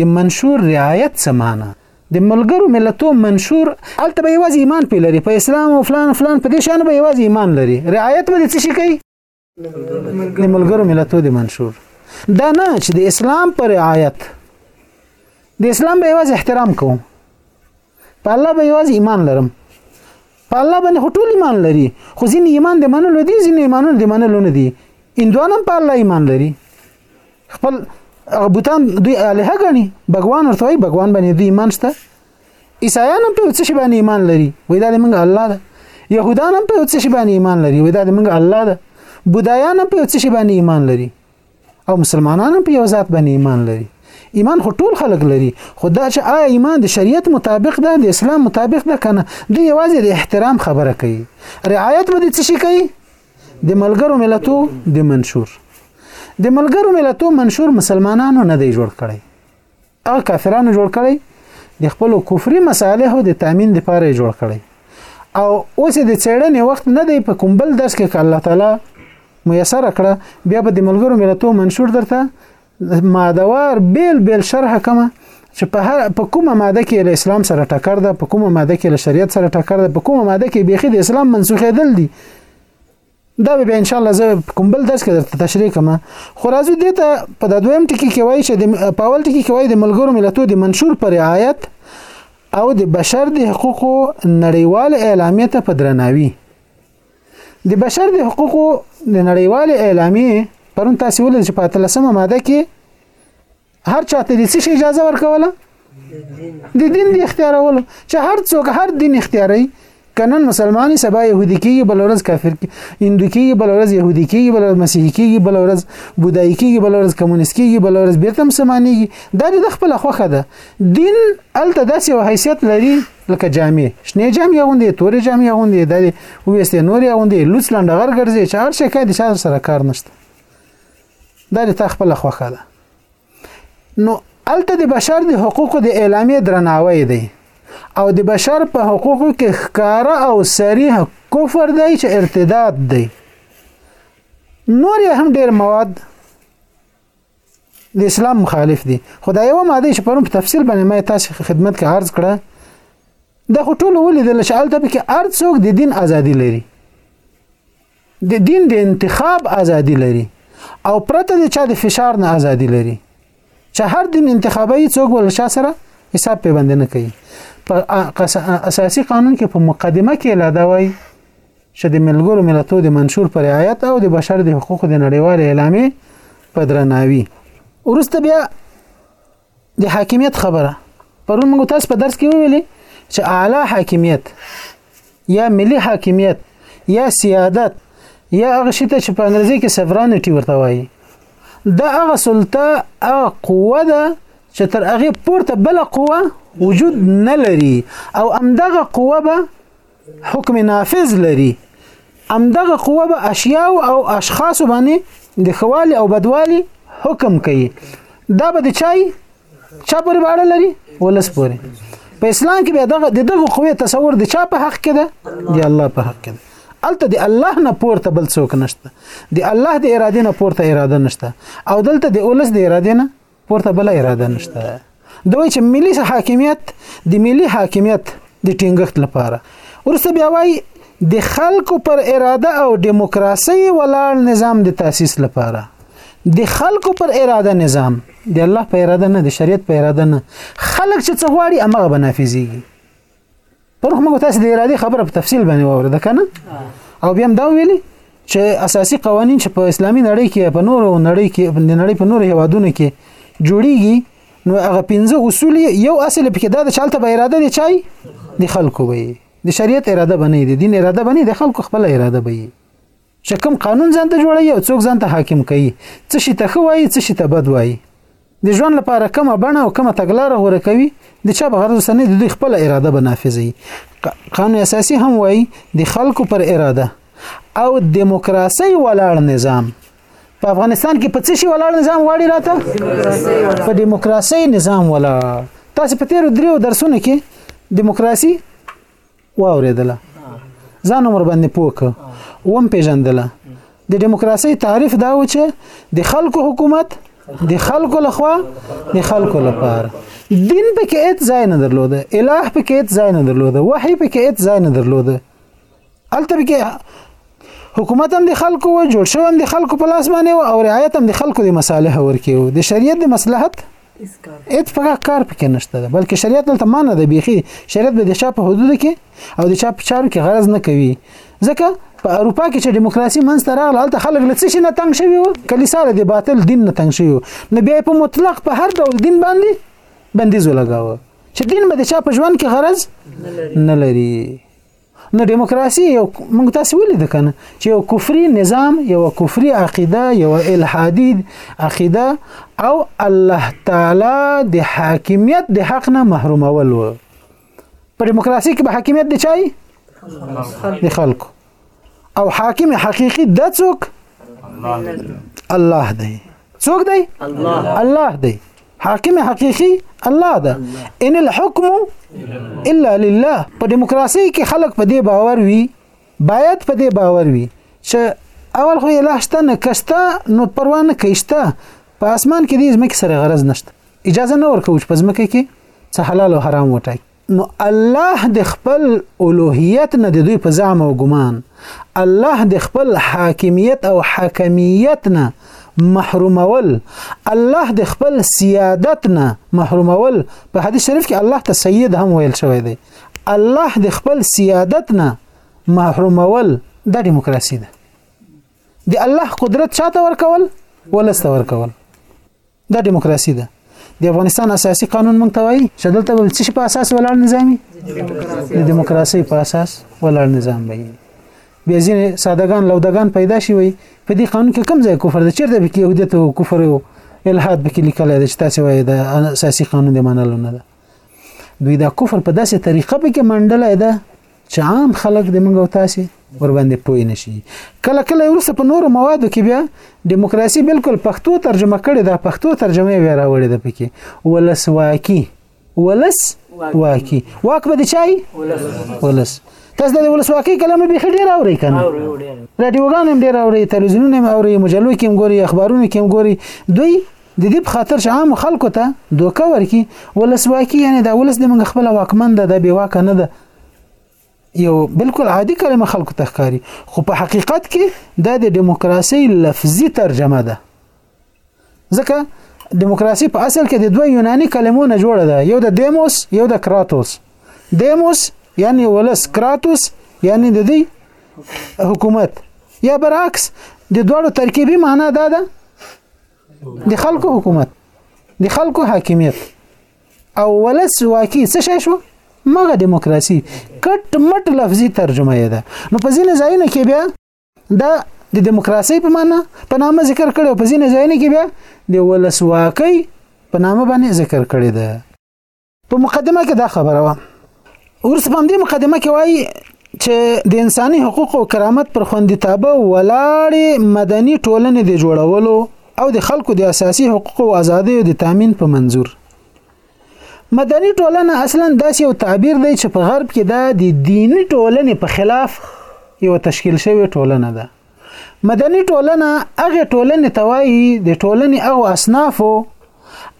د منشور رعایت څه معنی د ملګرو ملتو منشور الته به یوازې ایمان پی لري په اسلام او فلان فلان په دې شان به یوازې ایمان لري رعایت به څه شي کوي د ملګرو ملتو د منشور دا نه چې د اسلام پر رعایت د اسلام به یوازې احترام کوم په الله به یوازې ایمان لرم په الله باندې ټول ایمان لري خو ځینې ایمان د منلو دي ځینې ایمانونه د منلو نه دي اندوان هم په الله ایمان لري خپل بوتان دوی الها غني بګوان ورته وي بګوان باندې دوی ایمان شته عیسایان هم په څه شی باندې ایمان لري وای دا موږ الله ده يهودان هم په څه شی باندې ایمان لري وای دا موږ الله ده بودایان هم په څه شی باندې ایمان لري او مسلمانان هم په یو ذات باندې ایمان لري ایمان خو ټول خلق لري خو دا چې آیا ایمان د شریعت مطابق ده د اسلام مطابق ده کنه دوی یوازې د احترام خبره کوي رعایت به د څه شي کوي د ملګرو ملتو د منشور د ملګرو ملتو منشور مسلمانانو نه دی جوړ کړی هغه کافرانو جوړ کړي د خپل کفري مصالحو د تامین لپاره جوړ کړي او اوس د چیړنې وخت نه دی په کوم بل درس کې الله تعالی میسر کړه بیا به د ملګرو ملتو منشور درته مادوار بیل بیل شرح کما چې په هر په کومه ماده کې له اسلام سره ټکر ده په کومه ماده کې له شریعت سره ټکر ده په کومه ماده کې بیخي د اسلام منسوخېدل دي دا به ان شاء الله زه کوم بل درس کې درته تشریح کوم خو راځو دې ته په د دویم ټکی کې وایي چې د پاول ټکی کې وایي د ملګرو ملتو د منشور پر رعایت او د بشر د حقوقو نړیوال اعلامیه ته په درناوي د بشر د حقوقو د نړیوال اعلامیه پرون تاسو ولل چې په 13مه ماده کې هر چاته د څه اجازه ورکوله د دین د اختیارولو چې هر څوک هر دین اختیاري کنن مسلمانې سبا يهودي کېږي بل ورځ کافر کېږي هندو کېږي بل ورځ يهودي کېږي بل ورځ مسیحي کېږي بل ورځ بودایي کېږي بل ورځ کمونیست کېږي بل ورځ بیرته مسلمانېږي دا د خپل خوخه ده دین الته داسې یو حیثیت لري لکه جامې شنه جامې غوندې تورې جامې غوندې د وېستې نورې غوندې لوڅ لنډغر ګرځي چې هر شي کې د شاو سره کار نشته دا د تا خپل خوخه ده نو الته د بشر د حقوقو د اعلامیې درناوی دی او د بشر په حقوقو کې ښکاره او صریح کفر دی چې ارتداد دی نور هم ډیر مواد د اسلام مخالف دي خدای یو ماده چې پرون په تفصیل باندې ما تاسو خدمت کې عرض کړه د خټول ولیدل چې الته کې ارڅوک د دین ازادي لري د دین د انتخاب ازادي لري او پرته د چا د فشار نه ازادي لري چې هر دین انتخابي څوک ول شا سره حساب په باندې نه کوي په اساسي قانون کې په مقدمه کې لا دا وایي چې د ملګرو ملتو د منشور پر رعایت او د بشر د حقوقو د نړیوال اعلامیې په درناوي ورسته بیا د حاکمیت خبره پرون موږ تاسو په درس کې ویلي چې اعلی حاکمیت یا ملي حاکمیت یا سیادت یا هغه شی ته چې په انګریزي کې سورانټي ورته وایي دا هغه سلطه هغه قوه ده چې تر هغه پورته بل قوه وجود نه لري او امدغه قوه به حکم نافذ لري امدغه قوه به اشیاء او اشخاص باندې د خوالي او بدوالي حکم کوي دا به د چای چا پورې باړه لري ولس پورې په اسلام کې به دغه دغه قوه تصور د چا په حق کې ده دی الله په حق کې ده الته دی الله نه پورته بل څوک نشته دی الله د اراده نه پورته اراده نشته او دلته د اولس د اراده نه ورته بل اراده نشته دوی چې ملي حاکمیت د ملي حاکمیت د ټینګښت لپاره ورسته بیا وایي د خلکو پر اراده او دیموکراسي ولاړ نظام د تاسیس لپاره د خلکو پر اراده نظام د الله په اراده نه د شریعت په اراده نه خلک چې څه غواړي هغه بنافذيږي پر موږ تاسو د ارادي خبره په تفصیل باندې وورده کنه او بیا هم دا ویلي چې اساسي قوانين چې په اسلامي نړۍ کې په نورو نړۍ کې په نړۍ په نورو هوادونو کې جوړیږي نو هغه پنځه اصول یو اصل پکې دا د چالت به اراده دي چای د خلکو وي د شریعت اراده بنې دي دین اراده بنې د خلکو خپل اراده وي چې کوم قانون ځان ته جوړوي او څوک ځان ته حاکم کوي څه شي ته ښه وایي څه شي ته بد وایي د ژوند لپاره کومه بڼه او کومه تګلاره غوره کوي د چا په غرض سنې د دوی خپل اراده به نافذوي قانون اساسي هم وایي د خلکو پر اراده او دیموکراسي ولاړ نظام په افغانستان کې په څه شي ولاړ نظام واړی راته په دیموکراسي نظام ولاړ تاسو په تیر دریو درسونو کې دیموکراسي واورېدله ځان عمر باندې پوک وم پیژندله د دیموکراسي تعریف دا و چې د خلکو حکومت د خلکو لخوا د خلکو لپاره دین په کې هیڅ ځای نه درلوده الٰه په کې هیڅ ځای نه درلوده وحی په کې هیڅ ځای نه درلوده الته به کې حکومت هم د خلکو و جوړ شو هم د خلکو په لاس باندې او رعایت هم د خلکو د مصالح ورکیو د شریعت د مصلحت هیڅ په کار پکې نشته ده بلکې شریعت دلته مانه ده بیخي شریعت به د چا په حدود کې او د چا په چارو کې غرض نه کوي ځکه په اروپا کې چې دیموکراسي منځته راغله هلته خلک له څه شي نه تنګ شوي وو کلیسا له د باطل دین نه تنګ شوي وو نو بیا په مطلق په هر ډول دین باندې بندیز ولګاوه چې دین به د چا په ژوند کې غرض نه لري نو دیموکراسي یو موږ تاسو ولید کنه چې یو کفري نظام یو کفري عقیده یو الحادي عقیده او الله تعالی د حاکمیت د حق نه محرومول و په دیموکراسي کې به حاکمیت د چای د خلکو او حاکم حقيقي د څوک الله دی څوک دی الله الله دی حاکم حقيقي الله ده ان الحكم الا لله په دیموکراسي کې خلک په دې باور وي باید په دې باور وي چې اول خو الله شته نه کشته نو پروا نه کیشته په اسمان کې دې زمکه سره غرض نشته اجازه نه ورکوي چې په زمکه کې څه حلال او حرام وټاکي نو الله د خپل اولوهیت نه د دوی په زعم او ګمان الله د خپل حاکمیت او حاکمیت نه محرومول الله د خپل سیادت نه محرومول په حدیث شریف کې الله ته سید هم ویل شوی دی الله د خپل سیادت نه محرومول د دیموکراسي ده د الله قدرت چاته ورکول ولسته ورکول دا دیموکراسي ده د افغانستان اساسي قانون مونږ ته وایي چې دلته به څه په اساس ولاړ نظام د دیموکراسي په اساس ولاړ نظام وي بیا ځینې سادهګان لودګان پیدا شي وي په دې قانون کې کم ځای کفر د چیرته به کې یهودیت او کفر او الحاد به کې لیکل دي چې تاسو وایي د اساسي قانون د منلو نه ده دوی دا کفر په داسې طریقه به کې منډلای ده چې عام خلک د موږ او تاسو ور باندې پوه نه شي کله کله ورسره په نورو موادو کې بیا دیموکراسي بالکل پښتو ترجمه کړي دا پښتو ترجمه یې راوړې ده پکې ولس واکي ولس واکي واک به د چای ولس تاسو د ولس واکي کلمه به خډې راوړي کنه رادیوګان هم ډیر اوري تلویزیونونه هم اوري مجلو کې هم ګوري اخبارونو کې هم ګوري دوی د دې په خاطر چې عام خلکو ته دوکه ورکي ولسواکي یعنی دا ولس د موږ خپل واکمن ده د بې واکه نه ده یو بالکل عادي کلمه خلکو ته ښکاري خو په حقیقت کې دا د دیموکراسي لفظي ترجمه ده ځکه دیموکراسي په اصل کې د دوه یوناني کلمو نه جوړه ده یو د دیموس یو د کراتوس دیموس یعنی ولس کراتوس یعنی د دې حکومت یا برعکس د دوړو ترکیبي معنا دا ده د خلکو حکومت د خلکو حاکمیت او ولس واکي څه شې شو مګه دیموکراسي کټ مټ لفظي ترجمه یې ده نو په ځینې ځایونو کې بیا دا د دیموکراسي په معنا په نامه ذکر کړي او په ځینې ځایونو کې بیا د ولسواکۍ په نامه باندې ذکر کړي ده په مقدمه کې دا خبره وه ورس په دې مقدمه کې وایي چې د انساني حقوقو او کرامت پر خوندیتابه ولاړې مدني ټولنې د جوړولو او د خلکو د اساسي حقوقو او ازادیو د تامین په منظور مدني ټولنه اصلا داسې یو تعبیر دی چې په غرب کې دا د دینی ټولنې په خلاف یو تشکیل شوی ټولنه ده مدني ټولنه هغه ټولنې ته وایي د ټولنې هغو اصنافو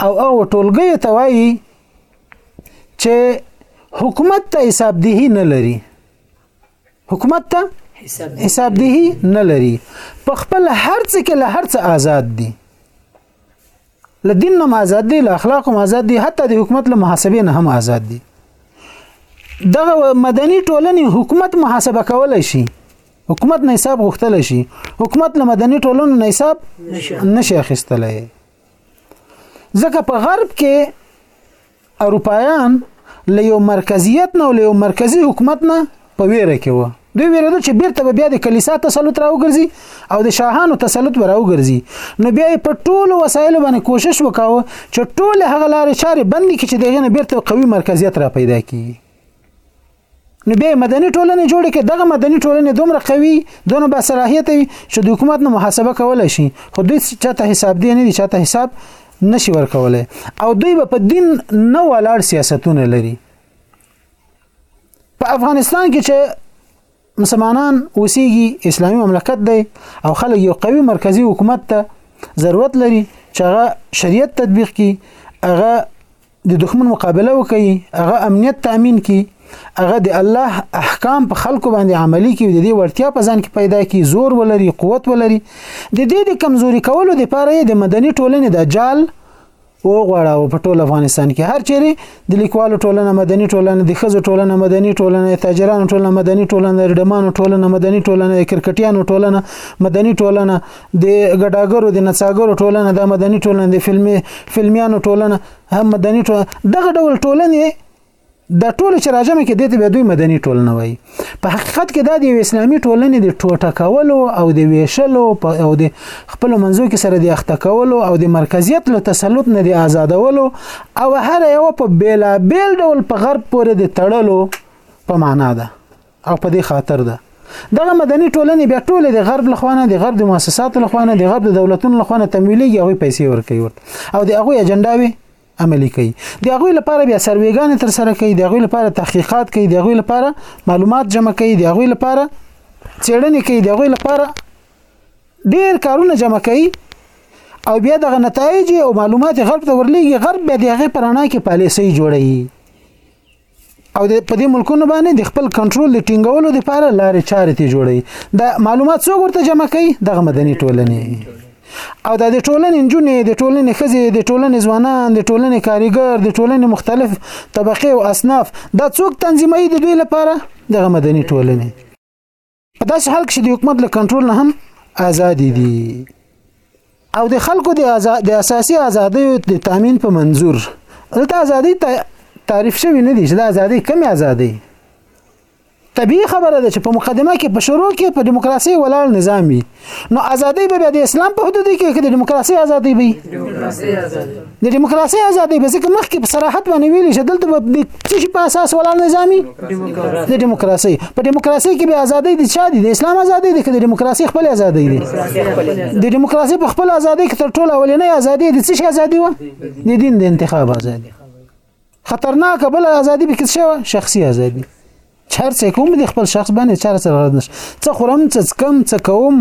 او هغو ټولګیو ته وایي چې حکومت ته حسابدهي نه لري حکومت ته حسابدهي نه لري په خپل هر څه کې له هر څه آزاد دي له دین نه آزاد دي له اخلاق هم آزاد دي حتی د حکومت له محاسبې نه هم آزاد دي دغه مدني ټولنې حکومت محاسبه کولای شي حکومت نه حساب غوښتل شي حکومت له مدني ټولنو نه حساب نشي اخیستلای ځکه په غرب کې اروپایان له یو مرکزیت نه او له یو مرکزي حکومت نه په ویره کې و دوی ویرېدل چې بیرته به بیا د کلیسا تسلط راوګرځي او د شاهانو تسلط به راوګرځي نو بیا یې په ټولو وسایلو باندې کوشش وکاوه چې ټولې هغه لارې چارې بندې کړي چې د هغې نه بیرته قوي مرکزیت را پیدا کړي نو به مدني ټولنې جوړې کې دغه مدني ټولنې دومره قوي دونه با صلاحیت وي چې د حکومت نه محاسبه کولای شي خو دوی چاته حساب دی نه دي چاته حساب نشي ورکولای او دوی به په دین نه ولاړ سیاستونه لري په افغانستان کې چې مسلمانان اوسېږي اسلامي مملکت دی او خلک یو قوي مرکزی حکومت ته ضرورت لري چې هغه شریعت تطبیق کړي هغه د دښمن مقابله وکړي هغه امنیت تامین کړي هغه د الله احکام په خلکو باندې عملی کړي د دې وړتیا په ځان کې پیدا کړي زور ولري قوت ولري د دې د کمزوري کولو لپاره یې د مدني ټولنې د جال وغواړاوه په ټول افغانستان کې هر چیرې د لیکوالو ټولنه مدني ټولنه د ښځو ټولنه مدني ټولنه د تاجرانو ټولنه مدني ټولنه د ډمانو ټولنه مدني ټولنه د کرکټیانو ټولنه مدني ټولنه د ګډاګرو د نڅاګرو ټولنه د مدني ټولنه د فلمي فلمیانو ټولنه هم مدني ټولنه دغه ډول ټولنې د ټولو چې راجمه کې دته به دوی مدني ټولنه وای په حقیقت کې دا د اسلامي ټولنې د ټوټه کولو او د ویشلو او د خپل منځو کې سره د اخته کولو او د مرکزیت له تسلط نه د آزادولو او هر یو په بیلا بیل ډول په غرب پورې د تړلو په معنا ده او په دې خاطر ده دغه مدني ټولنې بیا ټول د غرب لخوانه د غرب د مؤسساتو لخوانه د غرب د دولتونو لخوانه تمویلېږي او پیسې ورکوي ورته او د هغوی اجنډاوي عملی کوي د هغوی لپاره بیا سرویګان تر سره کوي د هغوی لپاره تحقیقات کوي د هغوی لپاره معلومات جمع کوي د هغوی لپاره چېړنې کوي د هغوی لپاره ډیر کارونه جمع کوي او بیا دغه نتایج او معلومات غرب ته ورلېږي غرب بیا د هغې پرانا کې پالیسۍ جوړوي او د په دې ملکونو باندې د خپل کنټرول د ټینګولو لپاره لارې چارې ته جوړي دا معلومات څو ورته جمع کوي دغه مدني ټولنې او د دې ټولنې جنې د ټولنې خزي د ټولنې ځوانان د ټولنې کاریګر د ټولنې مختلف طبقه او اصناف دا څوک تنظیموي د دوی لپاره دغه مدني ټولنې په داسې حال کې چې د حکومت له کنټرول نه هم آزاد دي او د خلکو د آزاد د اساسي ازادۍ د تامین په منزور دلته ازادي تعریف شوی نه دي چې د ازادۍ کم ازادۍ طبیعي خبره ده چې په مقدمه کې په شروع کې په دیموکراسي ولاړ نظام وي نو ازادي به د اسلام په حدود کې کې د دیموکراسي ازادي وي د دیموکراسي ازادي به ځکه مخکې په صراحت باندې ویل چې دلته به د څه شي په اساس ولا نظامی د دیموکراسي په دیموکراسي کې به ازادي د چا دي د اسلام ازادي دي کې د دیموکراسي خپل ازادي دي د دیموکراسي په خپل ازادي کې تر ټولو اولنې ازادي د څه شي ازادي و د دین د انتخاب ازادي خطرناکه بل ازادي به کې څه وه شخصي ازادي چې هر څه کوم د خپل شخص باندې چاره سره غرض نشته څه خورم څه څکم څه کوم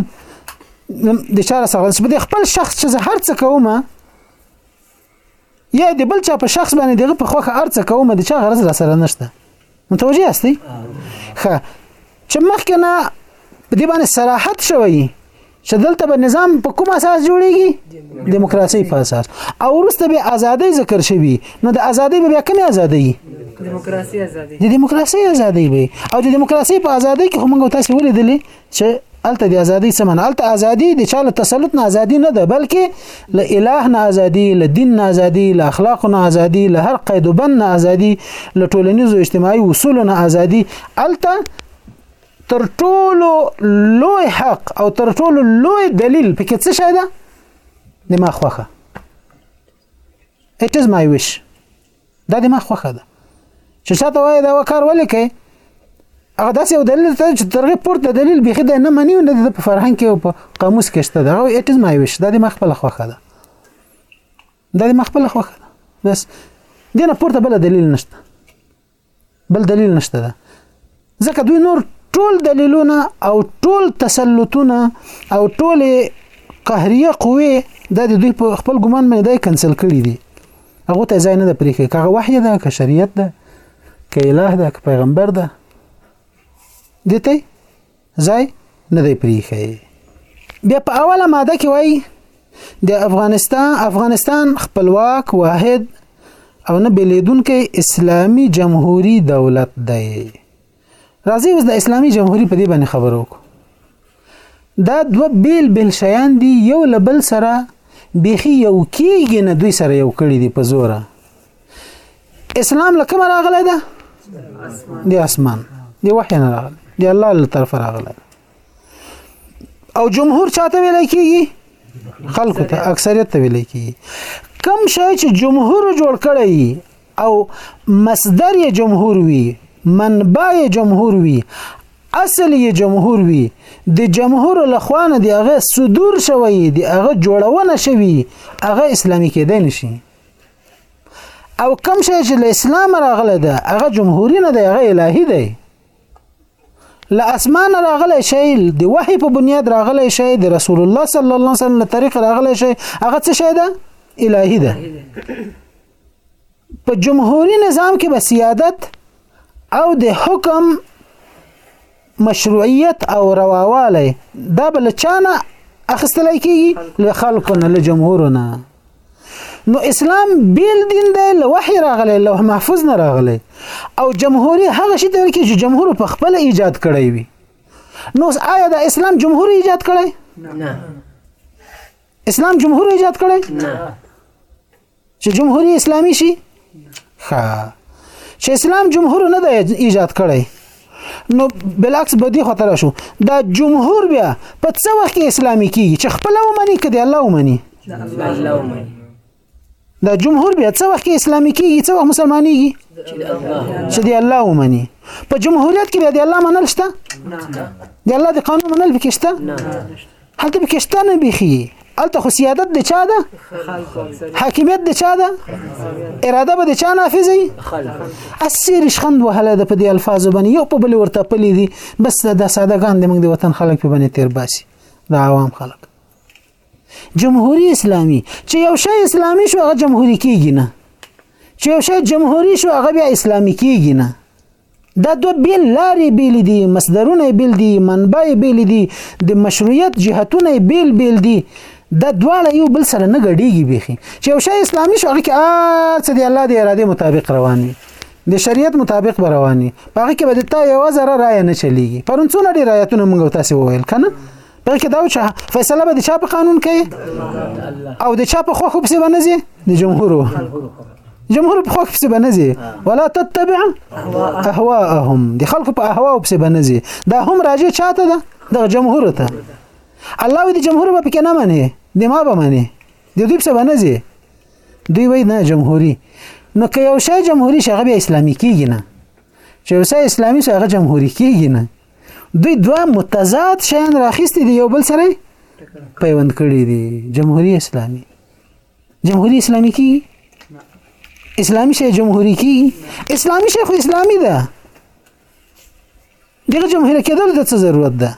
د چاره سره غرض به خپل شخص چې هر څه کوم یا د بل چا په شخص باندې دغه په خوخه هر څه کوم د چا غرض را سره نشته متوجه یاست ښه چې مخکې نه په دې باندې صراحت شوی چې دلته به نظام په کوم اساس جوړیږي دیموکراسي په اساس او ورسته به ازادي ذکر شوی نو د ازادي به کومه ازادي دیموکراسي ازادي د دیموکراسي ازادي به او د دیموکراسي په ازادي کې هم موږ تاسو ولیدلې چې الته د ازادي څه معنی الته ازادي د چا له تسلط نه ازادي نه ده بلکې له الٰه نه ازادي له دین نه ازادي له اخلاق نه ازادي له هر قید وبند نه ازادي له ټولنیزو اجتماعي اصول نه ازادي الته تر ټولو لوی حق او تر ټولو لوی دلیل پکې څه شی ده د ما خوخه it is my wish دا دې ما خوښه ده چې چاته وایي دا کار ولې کوي هغه داسې یو دلیل ته چې ترغه پورته دلیل بيخي د نه مني او نه د فرهنګ کې او په قاموس کې شته دا او اټ از مای ویش دا د ما خپل خوخه ده دا د ما خپل خوخه ده بس دینه پورته بل دلیل نشته بل دلیل نشته ده ځکه دوی نور ټول دلیلونه او ټول تسلطونه او ټول قهریه قوې د دوی په خپل ګمان باندې دای کنسل کړی دي هغه ته ځای نه ده پرې کې هغه وحی ده که شریعت ده که اله ده که پیغمبر ده دته ځای نه دی پریخی بیا په اوله ماده کې وایي د افغانستان افغانستان خپلواک واحد او نه بلیدونکي اسلامی جمهوری دولت دی راځي اوس د اسلامی جمهوری په دې باندې خبرو کو دا دوه بیل بیل شیان دي یو لبل سره بیخي یو کیږي نه دوی سره یو کړی دی په زوره اسلام له کوم راغلی ده دی اسمان دی وحی نه راغلی دی الله له طرف راغلی او جمهور چاته ویل کیږي خلق ته اکثریت ته ویل کیږي کم شی چې جمهور جوړ کړی او مصدر یې جمهور وي منبع یې جمهور وي اصل یې جمهور وي د جمهور لخوانه دی هغه صدور شوی دی هغه جوړونه شوی هغه اسلامي کېدای نشي او کوم شی چې له اسلام راغلی دی هغه جمهوری نه دی هغه الهی دی له اسمان راغلی شی د وحی په بنیاد راغلی شی د رسول الله صلی الله علیه وسلم له طریق راغلی شی هغه څه شی ده الهی ده په جمهوری نظام کې به سیادت او د حکم مشروعیت او رواوالی دا به له چا نه اخیستلی کېږي له خلکو نه له جمهورو نه نو اسلام بیل دین دی له وحی راغلی لوح محفوظ نه راغلی او جمهوري هغه شي ته ویل کېږي چې جمهور په خپل ایجاد کړی وي نو آیا د اسلام جمهور ایجاد کړی نه اسلام جمهور ایجاد کړی نه چې جمهوریت اسلامي شي ښه چې اسلام جمهور نه دی ایجاد کړی نو بالعکس بدی خو تر شو دا جمهور بیا په څه وخت کې اسلامي کیږي چې خپل ومني کدي الله ومني دا جمهور بیا څه وخت کې اسلامي کیږي څه وخت مسلمانېږي چې دی الله ومني په جمهوریت کې بیا دی الله منل شته دی الله د قانون منل پکې شته هلته به کشته نه بيخي هلته خو سیادت د چا ده حاکمیت د چا ده اراده به د چا نافذي اسیر شخند وهله د په دې الفاظو باندې یو په بل ورته پلي دي بس د سادهګان د موږ د وطن خلک په باندې تیر باسي د عوام خلک جمهوری اسلامی چې یو شی اسلامی شو هغه جمهوری کیږي نه چې یو شی جمهوری شو هغه بیا اسلامی کیږي نه دا دوه بیل لارې بیل دي مصدرونه بیل دي منبع بیل دي د مشروعیت جهتونه بیل بیل دي دا دواړه یو بل سره نه ګډیږي بيخي چې یو شی اسلامي شو هغه کې ا څه دی الله د اراده مطابق روان وي د شریعت مطابق به روان وي په هغه کې به د تا یو زره رائے نه چلیږي پرون څونه ډیر آیاتونه موږ تاسو وویل کنه بلکې دا چې فیصله به د چا په قانون کوي او د چا په خوخه پسې باندې ځي د جمهور جمهور په خوخه پسې باندې ځي ولا تتبع اهواهم د خلکو په اهوا پسې باندې ځي دا هم راځي چاته ده د جمهور ته الله دې جمهور به پکې نه مانی د ما به مانی د دوی څه باندې ځي دوی وای نه جمهوریت نو که یو شی جمهوریت شغه به اسلامي کیږي نه چې یو شی اسلامي شغه جمهوریت کیږي نه دوی دوه متضاد شیان راخیستي دي یو بل سره پیوند کړي دي جمهوریت اسلامي جمهوریت اسلامي کی اسلامي شی جمهوریت کی اسلامي شی خو اسلامي ده دغه جمهوریت کېدل د څه ضرورت ده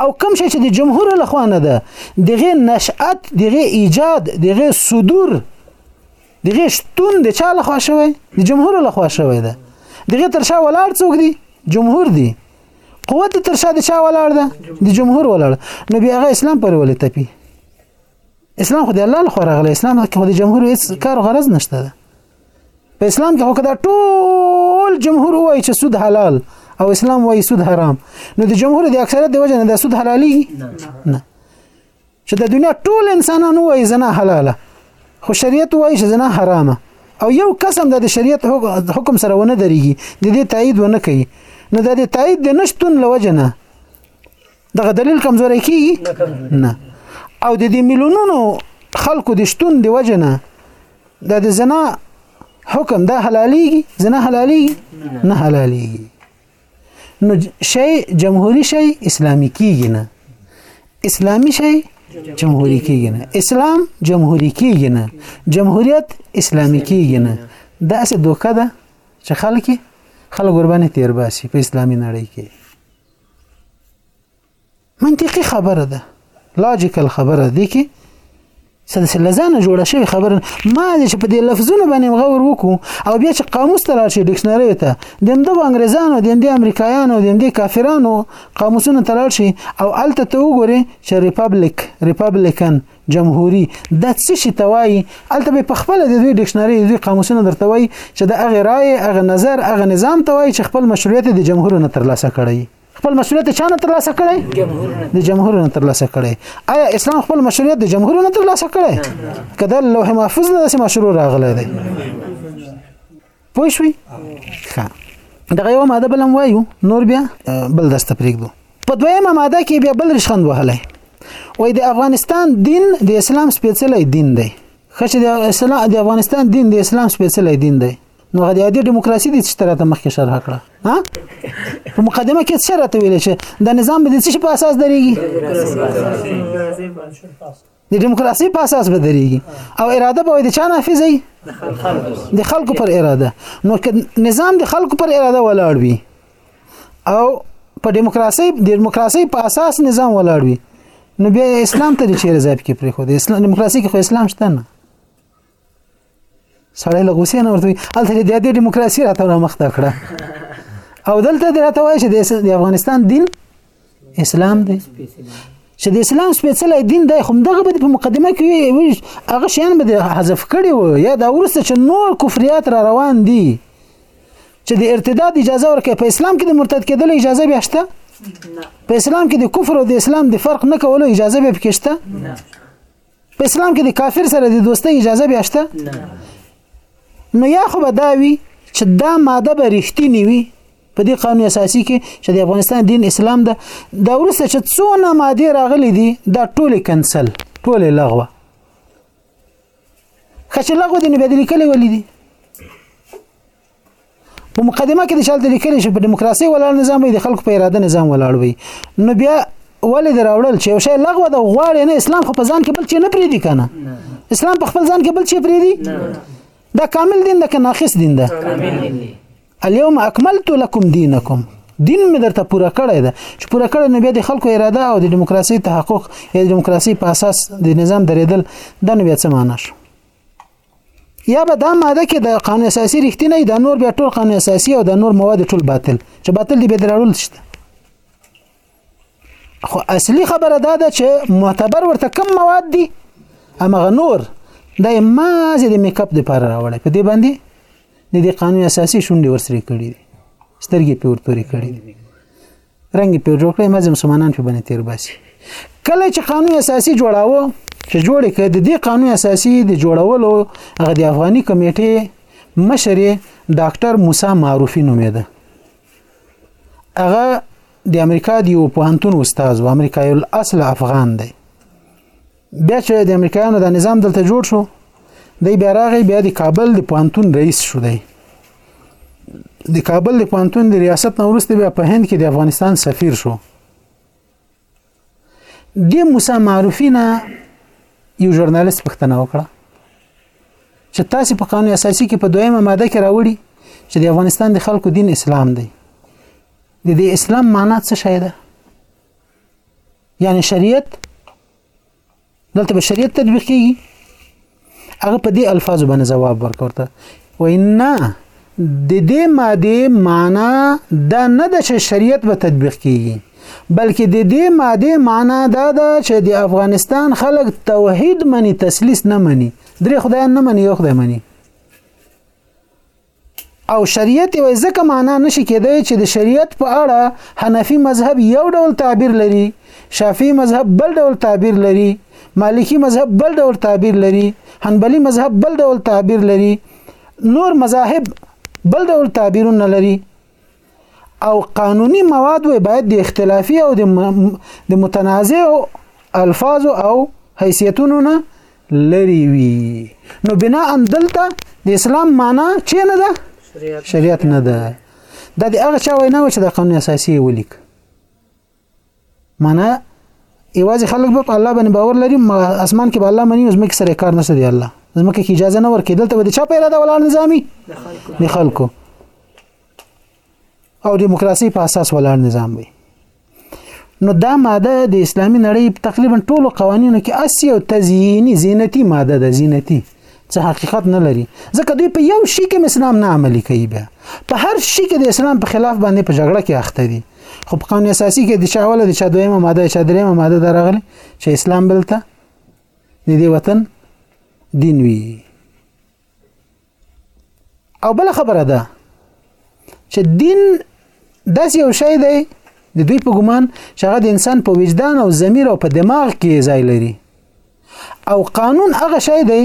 او کم شي چې د جمهور له خوانه ده دغه نشأت دغه ایجاد دغه صدور دغه شتون د چا لخوا شوی د جمهور لخوا شوی ده دغه تر شا ولاړ څوک دی جمهور دی قوت تر شا د چا ولاړ ده د جمهور ولاړ نو بیا هغه اسلام پر ولې تپی اسلام خو د الله لخوا راغلی اسلام کې خو د جمهور هیڅ کار غرض نشته ده په اسلام کې خو کدا ټول جمهور وایي چې سود حلال او اسلام وایي سود حرام نو د جمهور د اکثریت د وجه نه د سود حلالي نه چې د دنیا ټول انسانان وایي زنا حلاله خو شریعت وایي چې زنا حرامه او یو کس هم د شریعت حکم سره ونه درېږي د دې تایید ونه کوي نو د دې تایید د نشتون لوجه نه دغه دلیل کمزوري کیږي نه او د دې میلیونونو خلکو د شتون د وجه نه د زنا حکم دا حلاليږي زنا حلاليږي نه حلاليږي نو شی جمهوری شی اسلامی کیږي نه اسلامی شی جمهوری کیږي نه اسلام جمهوری کیږي نه جمهوریت اسلامی کیږي نه دا څه دوکه ده چې خلک خلک قرباني تیر باسي په اسلامي نړۍ کې منطقي خبره ده لاجیکل خبره دي کې سلسله لزانه جوړه شوی خبر ما دې چې په دې لفظونو باندې غور وکړو او بیا چې قاموس ته راشي ډکشنری ته د همدغو انګريزانو د همدې امریکایانو د همدې کافرانو قاموسونه ته لاړ شي او الته ته وګوري چې ریپابلیک ریپابلیکن جمهوری دا څه شي ته وایي الته به په خپل د دوی ډکشنری د دوی قاموسونه درته وایي چې د هغه رائے هغه نظر هغه نظام ته وایي چې خپل مشروعیت د جمهور نه ترلاسه کړی خپل مسولیت چا نه ترلاسه کړي د جمهور نه ترلاسه کړي آیا اسلام خپل مسولیت د جمهور نه ترلاسه کړي کله لوح محفوظ نه سم مشروع راغلی دی پوه شئ ښه دغه یو ماده بلم وایو نور بیا بل دسته پرېږدو په دویمه ماده کې بیا بل رشخند وهلی وای د افغانستان دین د اسلام سپېڅلی دین دی خشه د اسلام د افغانستان دین د اسلام سپېڅلی دین دی نو غدي عادي دیموکراسي دي چې راته مخکې شرح کړه ها په مقدمه کې څه راته ویل شي د نظام به د څه په اساس درېږي د دیموکراسي په اساس به درېږي او اراده به د چا نافذ وي د خلکو پر اراده نو نظام د خلکو پر اراده ولاړ وي او په دیموکراسي د دیموکراسي په اساس نظام ولاړ وي نو بیا اسلام ته چیرې ځای کې پرې خو د اسلام دیموکراسي کې خو اسلام شته نه سړی له غوسې نه ورته هلته د دې دیموکراسي راته رامخته کړه او دلته د راته وایي چې د افغانستان دین اسلام دی چې د اسلام سپېڅلی دین دی خو دغه به په مقدمه کې وي هغه شیان به حذف کړي وو یا دا ورسته چې نور کفریات را روان دي چې د ارتداد اجازه ورکړي په اسلام کې د مرتد کېدل اجازه به شته په اسلام کې د کفر او د اسلام د فرق نه کولو اجازه به پکې شته په اسلام کې د کافر سره د دوستۍ اجازه بیا شته نو یا خو به دا وي چې دا ماده به رښتینی وي په دې قانون اساسي کې چې د افغانستان دین اسلام ده دا ورسته چې څونه ماده راغلي دي دا ټوله کنسل ټوله لغوه خچ لغوه دي نه بدلی کلی ولې دي په مقدمه کې د شالت لیکل شي په دیموکراسي ولاړ نظام وي د خلکو په اراده نظام ولاړ وي نو بیا ولې دراوړل چې یو شی لغوه د غواړي نه اسلام خو په ځان کې بل چې نه پریدي کنه اسلام په خپل ځان کې بل چې پریدي دا کامل دین ده که ناقص دین ده اليوم اكملت لكم دينكم دین مې درته پوره کړی ده چې پوره کړی نو بیا د خلکو اراده او د دیموکراسي تحقق یا د دیموکراسي په اساس د نظام درېدل دا نو بیا څه معنی شو یا به دا ماده کې د قانون اساسي رښتینی د نور بیا ټول قانون اساسي او د نور مواد ټول باطل چې باطل دی به دراړول شته خو اصلي خبره دا ده چې معتبر ورته کم مواد دي امغه نور د مازه د میک اپ د پر راوړل په دې باندې د دې قانون اساسي شونډې ورسره کړې دي سترګې په ورتوري کړې دي رنګ په جوړ کړی مزه مسلمانان په باندې تیر باسي کله چې قانون اساسي جوړاوه چې جوړ کړي د دې قانون اساسي د جوړولو هغه د افغاني کمیټې مشر ډاکټر موسی معروفي نومېده هغه د امریکا د یو پوهنتون استاد و امریکایي الاصل افغان دی بیا چې د امریکایانو دا نظام دلته جوړ شو دی بیا راغی بیا د کابل د پوهنتون رئیس شو دی د کابل د پوهنتون د ریاست نه وروسته بیا په هند کې د افغانستان سفیر شو د موسی معروفی نه یو ژورنالیست پښتنه وکړه چې تاسو په قانون اساسي کې په دویمه ماده کې راوړي چې د افغانستان د خلکو دین اسلام دی د دې اسلام معنا څه شی ده یعنی شریعت دلته به شریعت تطبیق کیږي هغه په دې الفاظ باندې جواب ورکړته و ان د دې ماده معنا دا نه ده چې شریعت به تطبیق کیږي بلکې د دې ماده معنا دا ده چې د افغانستان خلک توحید مني تسلیث نه مني درې خدایان نه مني یو خدای مني او شریعت یو ځکه معنا نشي کېدای چې د شریعت په اړه حنفي مذهب یو ډول تعبیر لري شافعي مذهب بل ډول تعبیر لري مالکی مذهب بل ډول تعبیر لري حنبلي مذهب بل ډول تعبیر لري نور مذاهب بل ډول تعبیرونه لري او قانوني مواد وي باید د اختلافي او د متنازع الفاظ او حیثیتونو نه لري وي نو بنا دلته د اسلام معنا چې نه ده شریعت نه ده دا د هغه چا وینا چې د قانون اساسي ولیک معنا ایواز خلک به په الله باندې باور لري اسمان کې به الله مني زموږ سره کار نه سړي الله زموږ کې اجازه نه ورکې دلته به د چا په اراده ولاړ نظامی د خلکو او دیموکراسي په اساس ولاړ نظام وي نو دا ماده د اسلامي نړۍ تقریبا ټولو قوانینو کې اسی او تزیینی زینتی ماده ده زینتی څه حقیقت نه لري ځکه دوی په یو شي کې اسلام نه عملی کوي بیا په هر شي کې د اسلام په خلاف باندې په جګړه کې اخته دي خو په قانون اساسي کې د چاوله د چا دویمه ماده چا دریمه ماده درغلي چې اسلام بلته د دې وطن دین وی او بل خبره ده چې دین داس یو شی دی د دوی په ګمان چې هغه د انسان په وجدان او ضمیر او په دماغ کې ځای لري او قانون هغه شی دی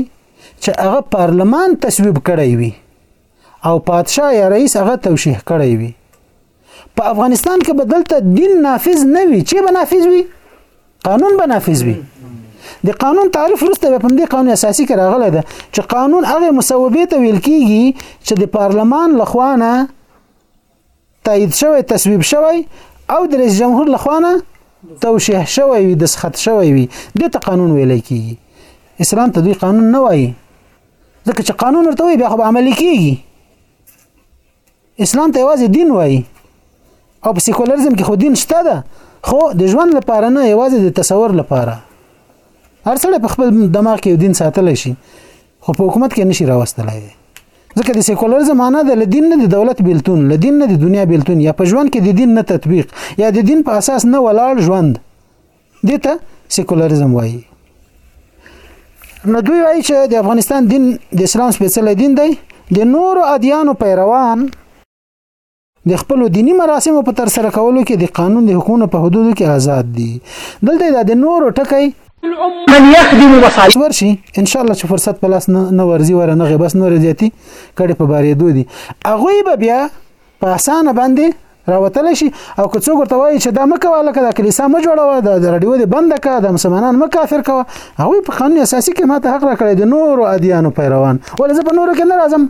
چې هغه پارلمان تصویب کړی وي او پادشاه یا رئیس هغه توشیح کړی وي په افغانستان کې بدلته دین نافذ نه وي چې به نافذ وي قانون به نافذ وي د قانون تعریف وروسته په دې قانون اساسي کې راغلی ده چې قانون هغه مسوبې ته ویل کیږي چې د پارلمان لخوا نه تایید شوی تصویب شوی او د رئیس جمهور لخوا نه توشیح شوی وي دسخط شوی وي دې ته قانون ویل کیږي اسلام ته دوی قانون نه وایي ځکه چې قانون ورته وي بیا خو به عملي کیږي اسلام ته یوازې دین وایي او په سیکولرزم کې خو دین شته ده خو د ژوند لپاره نه یوازې د تصور لپاره هر څړ په خپل دماغ کې دین ساتل شي خو په حکومت کې نشي راوستلای ځکه د سیکولرزم معنا ده له دین نه د دولت بیلتون له دین نه د دنیا بیلتون یا په ژوند کې د دین نه تطبیق یا د دین په اساس نه ولاړ ژوند دې ته سیکولرزم وایي نو دوی وایي چې د افغانستان دین د اسلام سپېڅلی دین دی د نورو ادیانو پیروان د خپل دینی مراسمو په تر سره کولو کې د قانون د حکومت په حدودو کې آزاد دي دلته د نورو ټکی من يخدم مصالح ورشي ان شاء الله چې فرصت په لاس نه ورزي ور نه غي بس نور زیاتی کړي په بارې دوه دي اغه به بیا په اسانه باندې راوتل شي او که څوک ورته وایي چې دا مکوه لکه د کلیسا م جوړوه د رادیو دې بنده کړه د مسلمانان م کافر کوه هغوی په قانون اساسي کې ماته حق راکړی د نورو ادیانو پیروان ولې زه په نورو کې نه راځم